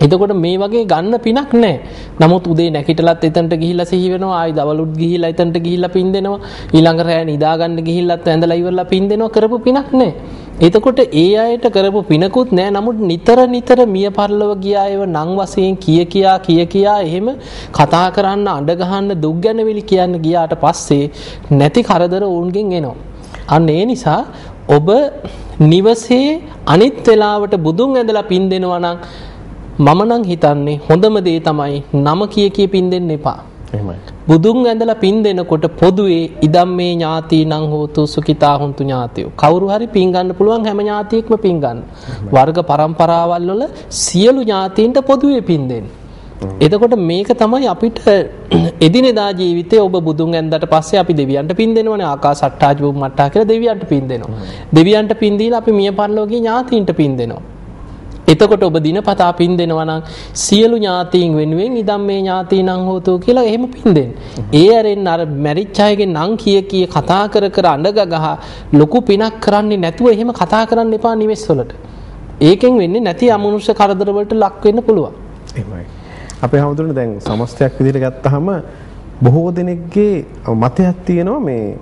එතකොට මේ වගේ ගන්න පිනක් නැහැ. නමුත් උදේ නැගිටලත් එතනට ගිහිල්ලා සිහි වෙනවා. ආයි දවලුත් ගිහිල්ලා එතනට ගිහිල්ලා පින් දෙනවා. ඊළඟ රෑ නිදා ගන්න ගිහිල්ලත් ඇඳලා ඉවරලා පින් දෙනවා කරපු පිනක් නැහැ. එතකොට ඒ අයට කරපු පිනකුත් නෑ නමුත් නිතර නිතර මිය පරලව ගියා ඒව නම් වශයෙන් කිය කියා කිය කියා එහෙම කතා කරන්න අඬ ගහන්න දුක් ගැනවිලි කියන්න ගියාට පස්සේ නැති කරදර ඔවුන්ගෙන් එනවා. අන්න ඒ නිසා ඔබ නිවසේ අනිත් වෙලාවට බුදුන් ඇඳලා පින් දෙනවා නම් මම නම් හිතන්නේ හොඳම දේ තමයි නම කිය කිය පින් දෙන්න එපා. එහෙමයි. බුදුන් ඇඳලා පින් දෙනකොට පොදුවේ ඉදම් මේ ඥාති නං හෝතු සුඛිතා හුන්තු ඥාතියෝ. කවුරු හරි පින් ගන්න පුළුවන් හැම ඥාතියෙක්ම පින් ගන්න. වර්ග પરම්පරාවල් වල සියලු ඥාතීන්ට පොදුවේ පින් දෙන්න. එතකොට මේක තමයි අපිට එදිනෙදා ජීවිතේ ඔබ බුදුන් ඇඳට පස්සේ අපි දෙවියන්ට පින් දෙනවනේ ආකාසට්ටාජ බුම්මට්ටා කියලා දෙවියන්ට පින් දෙනවා. දෙවියන්ට පින් දීලා අපි මිය පරලෝකීය ඥාතීන්ට පින් දෙනවා. එතකොට ඔබ දිනපතා පින් දෙනවා නම් සියලු ඥාතීන් වෙනුවෙන් ඉදම් මේ ඥාතීනං හෝතු කියලා එහෙම පින් දෙන්න. ඒ ඇරෙන් අර මැරිච්ච අයගේ නම් කිය කිය කතා කර කර අඬ ගහ ලොකු පිනක් කරන්නේ නැතුව එහෙම කතා කරන්න එපා නිවෙස් වලට. ඒකෙන් වෙන්නේ නැති අමනුෂ්‍ය කරදර වලට ලක් වෙන්න පුළුවන්. එහෙමයි. අපේ හැමදෙරණ දැන් සමස්තයක් විදිහට ගත්තාම බොහෝ දෙනෙක්ගේ මතයක් තියෙනවා මේ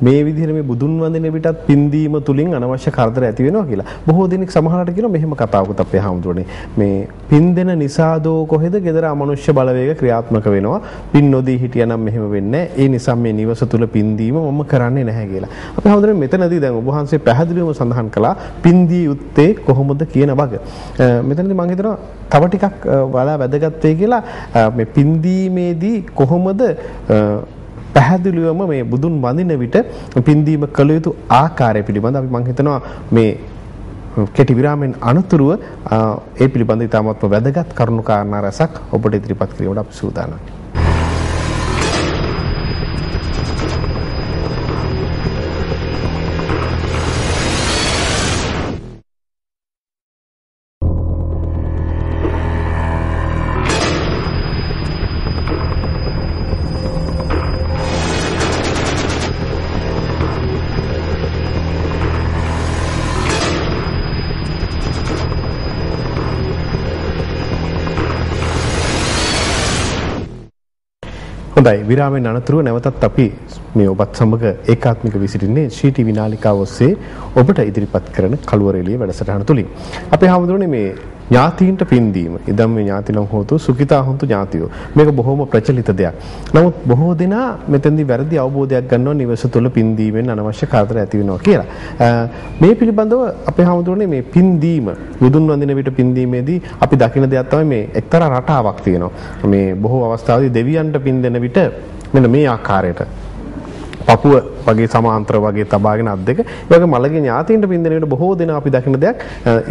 මේ විදිහට මේ බුදුන් වඳින විටත් පින්දීම තුලින් අනවශ්‍ය කරදර ඇති වෙනවා කියලා. බොහෝ දෙනෙක් සමහරට කියනවා මෙහෙම කතාවකුත් අපේ හැමදෙරණේ. මේ පින් දෙන නිසාදෝ කොහෙද gedara අමනුෂ්‍ය බලවේග ක්‍රියාත්මක වෙනවා. පින් නොදී හිටියනම් මෙහෙම වෙන්නේ ඒ නිසා මේ නිවස තුල පින්දීම මම කරන්නේ නැහැ කියලා. අපේ හැමදෙරණ මෙතනදී දැන් ඔබ වහන්සේ පැහැදිලිවම සඳහන් කළා පින්දී යුත්තේ කොහොමද කියන වග. මෙතනදී මම හිතනවා තව ටිකක් වඩා වැදගත් වෙයි කියලා මේ පින්දීමේදී කොහොමද පැහැදිලිවම මේ බුදුන් වඳින විට පින්දීම කළ යුතු ආකාරය පිළිබඳ අපි මම හිතනවා මේ කෙටි විරාමෙන් අනතුරුව ඒ පිළිබඳ ඉතාමත්ම වැදගත් කරුණු කාරණා රසක් ඔබට ඉදිරිපත් කිරීමට අපි සූදානම්යි. හොඳයි විරාමයෙන් අනතුරුව නැවතත් අපි මේ ඔබත් සමග ඒකාත්මික විසිටින්නේ ශ්‍රී ටීවී නාලිකාව ඔස්සේ ඔබට ඉදිරිපත් කරන කළුවරේලිය වැඩසටහන තුලින්. අපේ හැමදෙරෝනේ මේ ඥාතීන්ට පින්දීම. ඉදම් මේ ඥාතිනම් හොතු සුඛිතා හොන්තු ඥාතියෝ. මේක බොහොම ප්‍රචලිත දෙයක්. නමුත් බොහෝ දෙනා මෙතෙන්දී වැරදි අවබෝධයක් ගන්නවා නිවස තුළ පින්දීමෙන් අනවශ්‍ය කරදර ඇති වෙනවා කියලා. මේ පිළිබඳව අපේ හැමදෙරෝනේ මේ පින්දීම බුදුන් වඳින විට පින්දීමේදී අපි දකින දෙයක් තමයි මේ එක්තරා රටාවක් තියෙනවා. මේ බොහෝ අවස්ථාවලදී දෙවියන්ට පින් දෙන විට මෙන්න මේ ආකාරයට පපුව වගේ සමාන්තර වගේ තබාගෙන අත් දෙක. ඒ වගේ මළගේ ඥාතීන්ට පින්දෙනේට බොහෝ දෙනා අපි දකින දෙයක්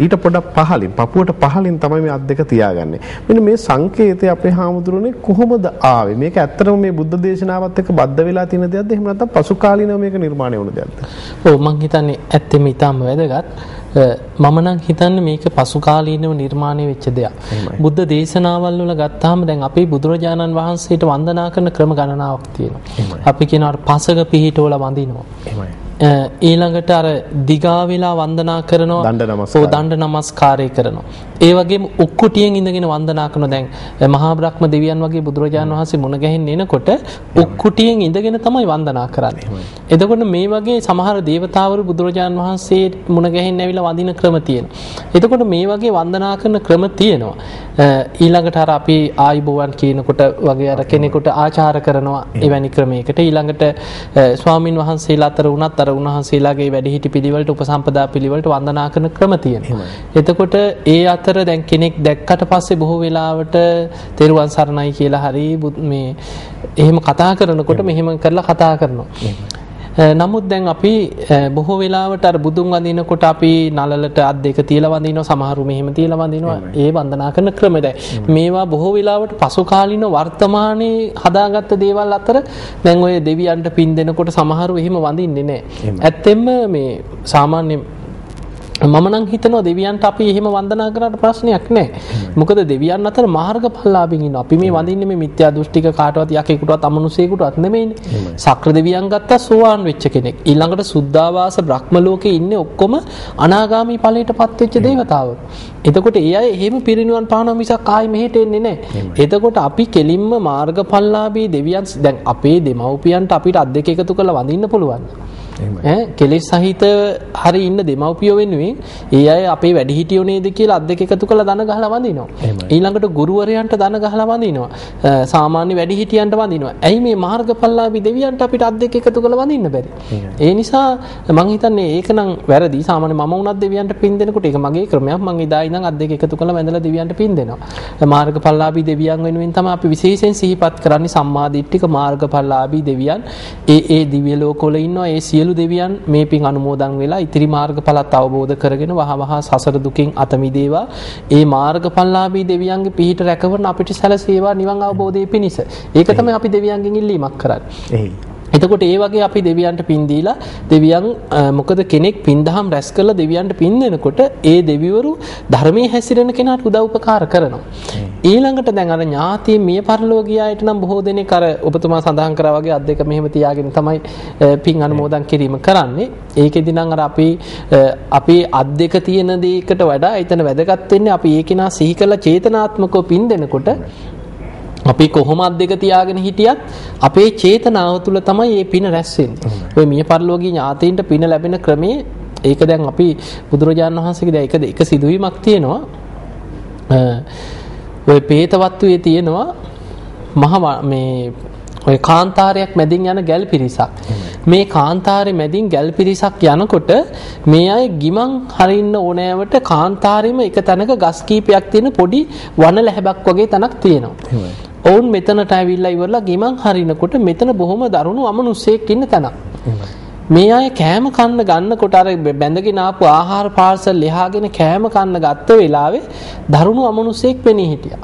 ඊට පොඩක් පහලින් පපුවට පහලින් තමයි මේ අත් දෙක තියාගන්නේ. මෙන්න මේ සංකේතය අපේ හාමුදුරනේ කොහොමද ආවේ? මේක ඇත්තටම මේ බුද්ධ දේශනාවත් එක්ක බද්ධ වෙලා තියෙන දෙයක්ද? එහෙම නැත්නම් පසු කාලීනව මේක නිර්මාණය වුණ දෙයක්ද? ඔව් මම හිතන්නේ ඇත්තෙම ඊටම වැදගත්. මම නම් හිතන්නේ මේක පසු කාලීනව නිර්මාණය වෙච්ච දෙයක්. බුද්ධ දේශනාවල් වල ගත්තාම දැන් අපේ බුදුරජාණන් වහන්සේට වන්දනා කරන ක්‍රම ගණනාවක් තියෙනවා. අපි කියනවා පසක පිහිටවල වඳිනවා. එහෙමයි. ඊළඟට අර දිගා වෙලා වන්දනා කරනවා. ඔව් දණ්ඩ නමස්කාරය කරනවා. ඒ වගේම උක්කුටියෙන් ඉඳගෙන වන්දනා කරනවා. දැන් මහා බ්‍රහ්ම දෙවියන් වගේ බුදුරජාණන් වහන්සේ මුණ ගැහෙන්න එනකොට උක්කුටියෙන් ඉඳගෙන තමයි වන්දනා කරන්නේ. එතකොට මේ වගේ සමහර දේවතාවරු බුදුරජාණන් වහන්සේ මුණ ගැහෙන්න ඇවිල්ලා වඳින ක්‍රම තියෙනවා. එතකොට මේ වගේ වන්දනා කරන ක්‍රම තියෙනවා. ඊළඟට අර අපි ආයිබෝවන් කියනකොට වගේ අර කෙනෙකුට ආචාර කරනවා එවැනි ක්‍රමයකට ඊළඟට ස්වාමින් වහන්සේලා අතර වුණත් අර උන්වහන්සේලාගේ වැඩිහිටි පිළිවෙලට උපසම්පදා පිළිවෙලට වන්දනා කරන ක්‍රම තියෙනවා. එතකොට ඒ අතර දැන් කෙනෙක් දැක්කට පස්සේ බොහෝ වෙලාවට තෙරුවන් සරණයි කියලා හරි මේ එහෙම කතා කරනකොට මෙහෙම කරලා කතා කරනවා. නමුත් දැන් අපි බොහෝ වෙලාවට අර බුදුන් වඳිනකොට අපි නලලට අත් දෙක තියලා වඳිනවා සමහරු මෙහෙම තියලා වඳිනවා. ඒ වන්දනා කරන ක්‍රම මේවා බොහෝ වෙලාවට පසු කාලින වර්තමානයේ හදාගත්ත දේවල් අතර දැන් ඔය දෙවියන්ට පින් දෙනකොට සමහරු එහෙම වඳින්නේ නැහැ. ඇත්තෙන්ම මේ සාමාන්‍ය මම නම් හිතනවා දෙවියන්ට අපි එහෙම වන්දනා කරාට ප්‍රශ්නයක් නැහැ. මොකද දෙවියන් අතර මාර්ගඵලලාභින් ඉන්නවා. අපි මේ වඳින්නේ මේ මිත්‍යා දෘෂ්ටික කාටවත් යකෙකුටවත් අමනුෂයෙකුටවත් නෙමෙයිනේ. සක්‍ර දෙවියන් ගත්තා සෝවාන් වෙච්ච කෙනෙක්. ඊළඟට සුද්ධාවාස බ්‍රහ්ම ලෝකේ ඉන්නේ ඔක්කොම අනාගාමී ඵලයටපත් වෙච්ච දේවතාවෝ. එතකොට ඒ අය එහෙම පිරිනිවන් පානවා මිසක් ආයි මෙහෙට එන්නේ නැහැ. එතකොට අපි කෙලින්ම මාර්ගඵලලාභී දෙවියන් දැන් අපේ දෙමව්පියන්ට අපිට අත් දෙක එකතු කරලා වඳින්න පුළුවන්. ඈ කෙලෙස් සහිත හරි ඉන්න දෙමව්පියෝ වෙනුවෙන් ඒ අය අපේ වැඩිහිටියෝ නේද කියලා අත් දෙක එකතු කරලා දන ගහලා වඳිනවා. ඊළඟට ගුරුවරයන්ට දන ගහලා වඳිනවා. සාමාන්‍ය වැඩිහිටියන්ට වඳිනවා. ඇයි මේ මාර්ගඵලලාභී දෙවියන්ට අපිට අත් දෙක එකතු කරලා වඳින්න බැරි? ඒ නිසා මම හිතන්නේ ඒක නම් වැරදි. සාමාන්‍ය මම වුණත් දෙවියන්ට පින් දෙනකොට ඒක මගේ ක්‍රමයක්. මම එදා ඉඳන් අත් දෙක එකතු කරලා වැඳලා දෙවියන්ට පින් දෙනවා. මාර්ගඵලලාභී දෙවියන් වෙනුවෙන් තමයි අපි විශේෂයෙන් සිහිපත් කරන්නේ සම්මාදිට්ඨික මාර්ගඵලලාභී දෙවියන්. ඒ ඒ දිව්‍ය ලෝකවල ඉන්නවා. ඒ සියලු දෙවියන් මේ පින් අනුමෝදන් වෙලා ඉතිරි මාර්ගඵලත් අවබෝධ කරගෙන වහවහ සසර දුකින් අත මිදේවා. ඒ මාර්ගඵලලාභී දෙවියන්ගේ පිහිට රැකවරන අපිට සැලසේවා නිවන් අවබෝධයේ පිණිස. ඒක තමයි අපි දෙවියන්ගෙන් ඉල්ලීමක් කරන්නේ. එහේ. එතකොට ඒ වගේ අපි දෙවියන්ට පින් දීලා දෙවියන් අ, මොකද කෙනෙක් පින්දහම් රැස් කරලා දෙවියන්ට පින් දෙනකොට ඒ දෙවිවරු ධර්මයේ හැසිරෙන කෙනාට උදව් උපකාර කරනවා. ඊළඟට දැන් අර ඥාතිය මිය පරලෝ ගියායට නම් බොහෝ දෙනෙක් අර ඔබතුමා සඳහන් කරා වගේ අත් දෙක මෙහෙම තියාගෙන තමයි අ, පින් අනුමෝදන් කිරීම කරන්නේ. ඒකෙදි නම් අර අපි අ, අපේ අත් දෙක තියෙන දේකට වඩා එතන වැදගත් වෙන්නේ අපි ඒ කෙනා සිහි කළ චේතනාත්මකව පින් දෙනකොට අපි කොහොමද දෙක තියාගෙන හිටියත් අපේ චේතනාව තුළ තමයි මේ පින රැස් වෙන්නේ. ඔය මිය පරලෝකීය ඥාතීන්ට පින ලැබෙන ක්‍රමේ ඒක දැන් අපි බුදුරජාණන් වහන්සේගේ දැන් එක එක සිදුවීමක් තියෙනවා. ඔය පේතවත්තුවේ තියෙනවා මහ මේ ඔය කාන්තාරයක් මැදින් යන ගැල් පිරිසක්. මේ කාන්තාරේ මැදින් ගැල් පිරිසක් යනකොට මේ අය ගිමන් හරින්න ඕනෑවට කාන්තාරෙම එක තැනක ගස් කීපයක් තියෙන පොඩි වන ලැහැබක් වගේ තැනක් තියෙනවා. ඔවුන් මෙතනට ඇවිල්ලා ඉවරලා ගිමන් හරිනකොට මෙතන බොහොම දරුණු අමනුස්සයෙක් ඉන්න තැනක්. මේ අය කෑම කන්න ගන්නකොට අර බැඳගෙන ආපු ආහාර පාර්සල් ලියාගෙන කෑම කන්න ගත්ත වෙලාවේ දරුණු අමනුස්සයෙක් පෙනී හිටියා.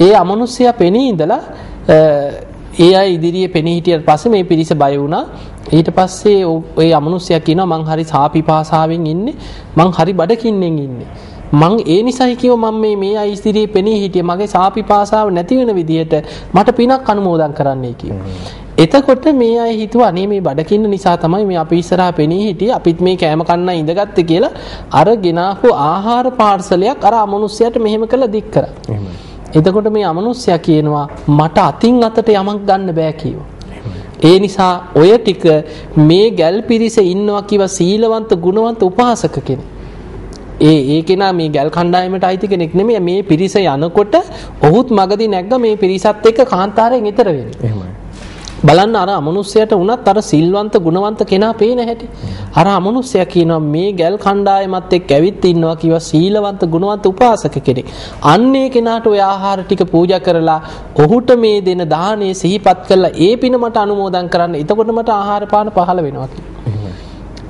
ඒ අමනුස්සයා පෙනී ඉඳලා අ, ඒ අය ඉදිරියේ පෙනී හිටියට පස්සේ මේ පිරිස බය වුණා. ඊට පස්සේ ඔ- ওই අමනුස්සයා කියනවා මං හරි සාපිපාසාවෙන් ඉන්නේ. මං හරි බඩකින්නෙන් ඉන්නේ. මං ඒ නිසයි කිව්ව මම මේ මේ අය ඉදිරියේ පෙනී හිටියේ මගේ සාපිපාසාව නැති වෙන විදිහට මට පිනක් අනුමෝදන් කරන්නයි කිව්වා. එතකොට මේ අය හිතුවා අනේ මේ බඩකින්න නිසා තමයි මේ අපි ඉස්සරහා පෙනී හිටියේ අපිත් මේ කෑම කන්න ඉඳගත්තේ කියලා අර ගෙනාපු ආහාර පාර්සලයක් අර අමනුස්සයාට මෙහෙම කළා දික් කරා. එතකොට මේ අමනුස්සයා කියනවා මට අතින් අතට යමක් ගන්න බෑ. ඒ නිසා ඔය ටික මේ ගැල් පිරිස ඉන්නවා කිව සීලවන්ත ගුණවන්ත උපාසක කෙනෙක්. ඒ ඒ කෙනා මේ ගැල් කණ්ඩායමට අයිති කෙනෙක් නෙමෙයි මේ පිරිස යනකොට ඔහුත් මගදී නැග්ග මේ පිරිසත් එක්ක කාන්තාරයෙන් ඈතර වෙන්නේ. බලන්න අර අමනුස්සයට වුණත් අර සිල්වන්ත ගුණවන්ත කෙනා පේන හැටි. අර අමනුස්සයා කියනවා මේ ගැල් කණ්ඩායමත් එක්ක ඇවිත් ඉන්නවා කිව්වා සීලවන්ත ගුණවන්ත උපාසක කෙනෙක්. අන්නේ කෙනාට ওই ආහාර ටික පූජා කරලා ඔහුට මේ දෙන දාණය සිහිපත් කරලා ඒ පින මට අනුමෝදන් කරන්න. එතකොට මට ආහාර පාන පහළ වෙනවා කියලා.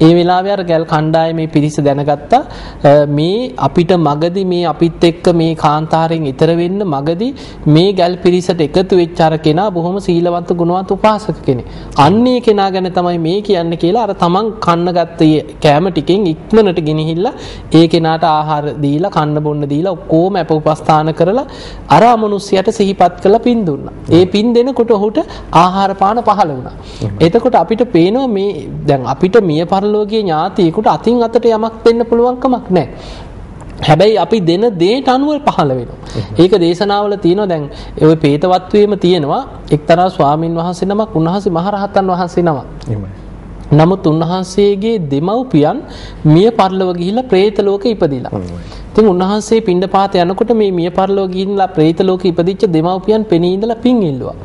ඒ වෙලාවේ අර ගැල් කණ්ඩායමේ පිරිස දැනගත්තා අ, මේ අපිට මගදී මේ අපිත් එක්ක මේ කාන්තාරයෙන් ඈතර වෙන්න මගදී මේ ගැල් පිරිසට එකතු වෙච්ච අර කෙනා බොහොම සීලවන්ත ගුණවන්ත උපාසක කෙනෙක්. අන්නේ කෙනා ගැන තමයි මේ කියන්නේ කියලා අර තමන් කන්න ගත්ත ඒ කෑම ටිකෙන් ඉක්මනට ගෙනහිල්ලා ඒ කෙනාට ආහාර දීලා කන්න බොන්න දීලා ඔක්කොම අප උපස්ථාන කරලා අර අමනුස්සයට සිහිපත් කරලා පින් දුන්නා. ඒ පින් දෙනකොට ඔහුට ආහාර පාන පහළ වුණා. එතකොට අපිට පේනවා මේ දැන් අපිට මිය පරලෝකීය ඥාතියෙකුට අතින් අතට යමක් දෙන්න පුළුවන් කමක් නැහැ. හැබැයි අපි දෙන දේට අනුව පහළ වෙනවා. ඒක දේශනාවල තියෙනවා දැන් ওই පේතවත්වීම තියෙනවා එක්තරා ස්වාමින් වහන්සේ නමක් උන්වහන්සේ මහරහතන් වහන්සේ නමක්. නමුත් උන්වහන්සේගේ දෙමව්පියන් මිය පරලොව ගිහිලා പ്രേත ලෝකෙ ඉපදිලා. ඉතින් උන්වහන්සේ පිණ්ඩපාත යනකොට මේ මිය පරලොව ගිහිල්ලා പ്രേත ලෝකෙ ඉපදිච්ච දෙමව්පියන් පෙනී ඉඳලා පින් ඉල්ලුවා.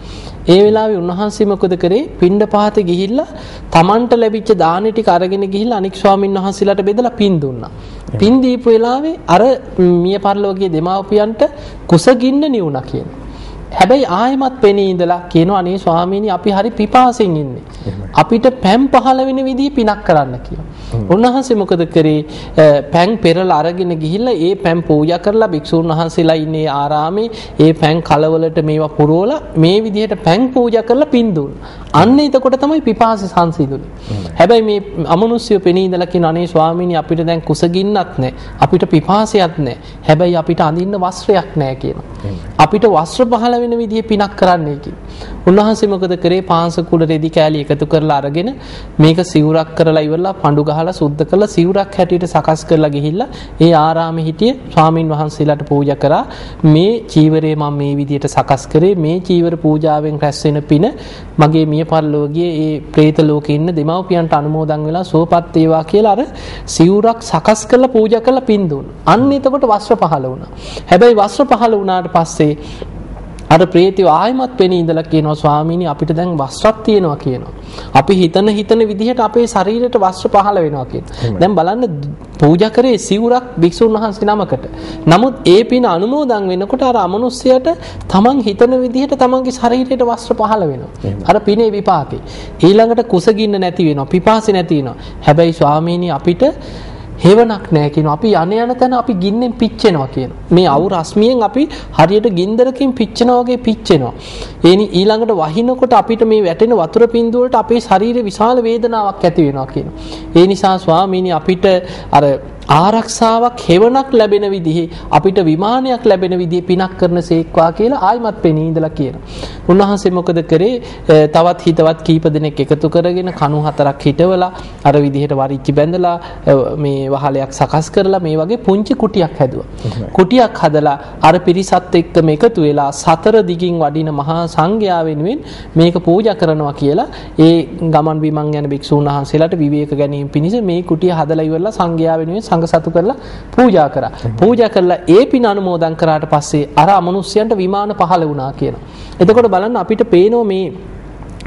ඒ වෙලාවේ උන්වහන්සේ මොකද කරේ? පිණ්ඩපාත ගිහිල්ලා Tamanට ලැබිච්ච දාන ටික අරගෙන ගිහිල්ලා අනික් ස්වාමීන් වහන්සේලාට බෙදලා පින් දුන්නා. පින් දීපු වෙලාවේ අර මිය පරලෝකයේ දෙමව්පියන්ට කුසගින්න නිවුණා කියනවා. හැබැයි ආයෙමත් පෙනී ඉඳලා කියනවා අනේ ස්වාමීනි අපි හරි පිපාසෙන් ඉන්නේ. අපිට පැන් පහළ වෙන විදිහේ පිනක් කරන්න කියලා. උන්වහන්සේ මොකද කරේ? පැන් පෙරලා අරගෙන ගිහිල්ලා ඒ පැන් පූජා කරලා භික්ෂුන් වහන්සේලා ඉන්නේ ආරාමේ ඒ පැන් කලවලට මේවා පුරවලා මේ විදිහට පැන් පූජා කරලා පින්. අන්න එතකොට තමයි පිපාසය සංසිඳුනේ. හැබැයි මේ අමනුෂ්‍යය පෙනී ඉඳලා කියන අනේ ස්වාමීනි අපිට දැන් කුසගින්නක් නැහැ. අපිට පිපාසයක් නැහැ. හැබැයි අපිට අඳින්න වස්ත්‍රයක් නැහැ කියනවා. අපිට වස්ත්‍ර පහළ වෙන විදිහේ පිනක් කරන්නයි කිව්වේ. උන්වහන්සේ මොකද කරේ පාංශ කුඩ රෙදි කෑලි එකතු කරලා අරගෙන මේක සිවුරක් කරලා ඉවරලා පඳු ගහලා සුද්ධ කරලා සිවුරක් හැටියට සකස් කරලා ගිහිල්ලා ඒ ආරාමේ හිටිය ස්වාමින් වහන්සේලාට පූජා කරා මේ චීවරය මම මේ විදිහට සකස් කරේ මේ චීවර පූජාවෙන් රැස් වෙන පින මගේ මිය පරලෝකයේ ඒ പ്രേත ලෝකේ ඉන්න දෙමව්පියන්ට අනුමෝදන් වෙලා සුවපත් වේවා කියලා අර සිවුරක් සකස් කරලා පූජා කරලා පින් දුන්නා. අන්න එතකොට වස්ත්‍ර පහළ වුණා. හැබැයි වස්ත්‍ර පහළ වුණාට පස්සේ අර ප්‍රේතිව ආයමත් වෙන ඉඳලා කියනවා ස්වාමීනි අපිට දැන් වස්ත්‍රක් තියෙනවා කියනවා. අපි හිතන හිතන විදිහට අපේ ශරීරයට වස්ත්‍ර පහළ වෙනවා කියනවා. දැන් බලන්න පූජා කරේ සිවුරක් භික්ෂුන් වහන්සේ නමකට. නමුත් ඒ පින අනුමෝදන් වෙනකොට අර අමනුෂ්‍යයට තමන් හිතන විදිහට තමන්ගේ ශරීරයට වස්ත්‍ර පහළ වෙනවා. අර පිනේ විපාකේ. ඊළඟට කුසගින්න නැති වෙනවා. පිපාසය නැති වෙනවා. හැබැයි ස්වාමීනි අපිට හේවණක් නැහැ කියනවා. අපි යන යන තැන අපි ගින්නෙන් පිච්චෙනවා කියනවා. මේ අවු රශ්මියෙන් අපි හරියට ගින්දරකින් පිච්චෙනා වගේ පිච්චෙනවා. ඒ ඊළඟට වහිනකොට අපිට මේ වැටෙන වතුර බින්දුව වලට අපේ ශරීරේ විශාල වේදනාවක් ඇති වෙනවා කියනවා. ඒ නිසා ස්වාමීනි අපිට අර ආරක්ෂාවක් හෙවණක් ලැබෙන විදිහේ අපිට විමානයක් ලැබෙන විදිහේ පිනක් කරන සේක්වා කියලා ආයිමත් පෙනී ඉඳලා කියනවා. උන්වහන්සේ මොකද කරේ? තවත් හිතවත් කීප දෙනෙක් එකතු කරගෙන කණු හතරක් හිටවලා අර විදිහට වරිච්චි බැඳලා මේ වහලයක් සකස් කරලා මේ වගේ පුංචි කුටියක් හැදුවා. කුටියක් හදලා අර පිරිසත් එක්කම එකතු වෙලා සතර දිගින් වඩින මහා සංඝයා වෙනුවෙන් මේක පූජා කරනවා කියලා ඒ ගමන් බිමන් යන භික්ෂූන් වහන්සේලාට විවේක ගැනීම පිණිස මේ කුටිය හදලා ඉවරලා සංඝයා වෙනුවෙන් සංඝ සතු කරලා පූජා කරා. පූජා කරලා ඒ පින අනුමෝදන් කරාට පස්සේ අර අමනුෂ්‍යයන්ට විමාන පහළ වුණා කියනවා. එතකොට බලන්න අපිට පේනවා මේ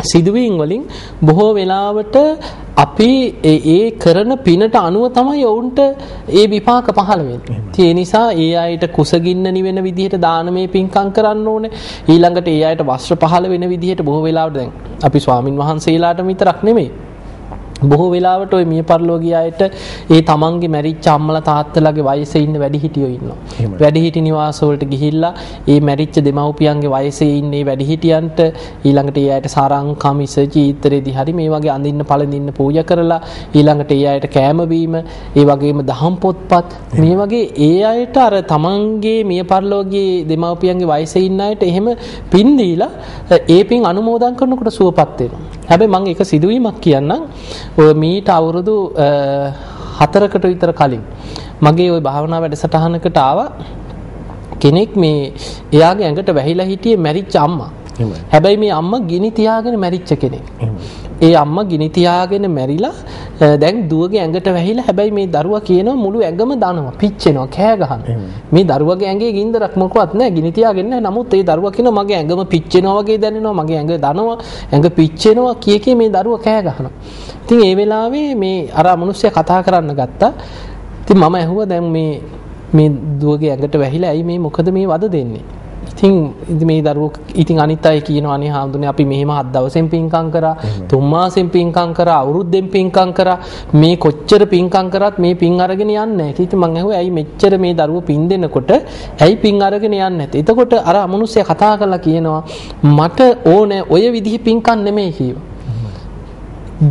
සිදුවීම් වලින් බොහෝ වෙලාවට අපි ඒ කරන පිනට අනුව තමයි ඔවුන්ට ඒ විපාක පහළ වෙන්නේ. ඒ නිසා ඒ අයට කුසගින්න නිවෙන විදිහට දානමය පින්කම් කරන්න ඕනේ. ඊළඟට ඒ අයට වස්ත්‍ර පහළ වෙන විදිහට බොහෝ වෙලාවට දැන් අපි ස්වාමින් වහන්සේලාට විතරක් නෙමෙයි බොහෝ වෙලාවට ওই මිය පරලෝකීය අයට ඒ තමන්ගේ මැරිච්ච අම්මලා තාත්තලාගේ වයසේ ඉන්න වැඩිහිටියෝ ඉන්නවා. වැඩිහිටි නිවාස වලට ගිහිල්ලා ඒ මැරිච්ච දෙමව්පියන්ගේ වයසේ ඉන්න ඒ වැඩිහිටියන්ට ඊළඟට ඒ අයට සාරං කමිස චීතරේදී හරි මේ වගේ අඳින්න පළඳින්න පූජා කරලා ඊළඟට ඒ අයට කෑම බීම ඒ වගේම දහම් පොත්පත් මේ වගේ ඒ අයට අර තමන්ගේ මිය පරලෝකීය දෙමව්පියන්ගේ වයසේ ඉන්න අයට එහෙම පින් දීලා ඒ පින් අනුමෝදන් කරනකොට සුවපත් වෙනවා. හැබැයි මම එක සිදුවීමක් කියන්නම්. ඔය මීට අවුරුදු හතරකට විතර කලින් මගේ ওই භාවනා වැඩසටහනකට ආවා කෙනෙක් මේ එයාගේ ඇඟට වැහිලා හිටියේ මැරිච්ච අම්මා. හැබැයි මේ අම්මා ගිනි තියාගෙන මැරිච්ච කෙනෙක්. ඒ අම්මා ගිනි තියාගෙන මැරිලා දැන් දුවගේ ඇඟට වැහිලා හැබැයි මේ දරුවා කියනවා මුළු ඇඟම දනවා පිච්චෙනවා කෑ ගහනවා මේ දරුවගේ ඇඟේ ගින්දරක් මොකවත් නැහැ ගිනි තියාගෙන නැහැ. නමුත් ඒ දරුවා කියනවා මගේ ඇඟම පිච්චෙනවා වගේ දැනෙනවා මගේ ඇඟ දනවා ඇඟ පිච්චෙනවා කිය කී මේ දරුවා කෑ ගහනවා. ඉතින් ඒ වෙලාවේ මේ අර මිනිස්සයා කතා කරන්න ගත්තා. ඉතින් මම ඇහුවා දැන් මේ මේ දුවගේ ඇඟට වැහිලා ඇයි මේ මොකද මේ වද දෙන්නේ ඉතින් මේ දරුවෝ ඉතින් අනිත් අය කියනවා අනේ හාමුදුරනේ අපි මෙහෙම හත් දවසෙන් පින්කම් කරා තුන් මාසෙන් පින්කම් කරා අවුරුද්දෙන් පින්කම් කරා මේ කොච්චර පින්කම් කරත් මේ පින් අරගෙන යන්නේ නැහැ. ඉතින් මං අහුවා ඇයි මෙච්චර මේ දරුවෝ පින් දෙනකොට ඇයි පින් අරගෙන යන්නේ නැත්තේ? එතකොට අර අමනුෂ්‍යයා කතා කරලා කියනවා මට ඕනේ ඔය විදිහ පින්කම් නෙමෙයි කියනවා.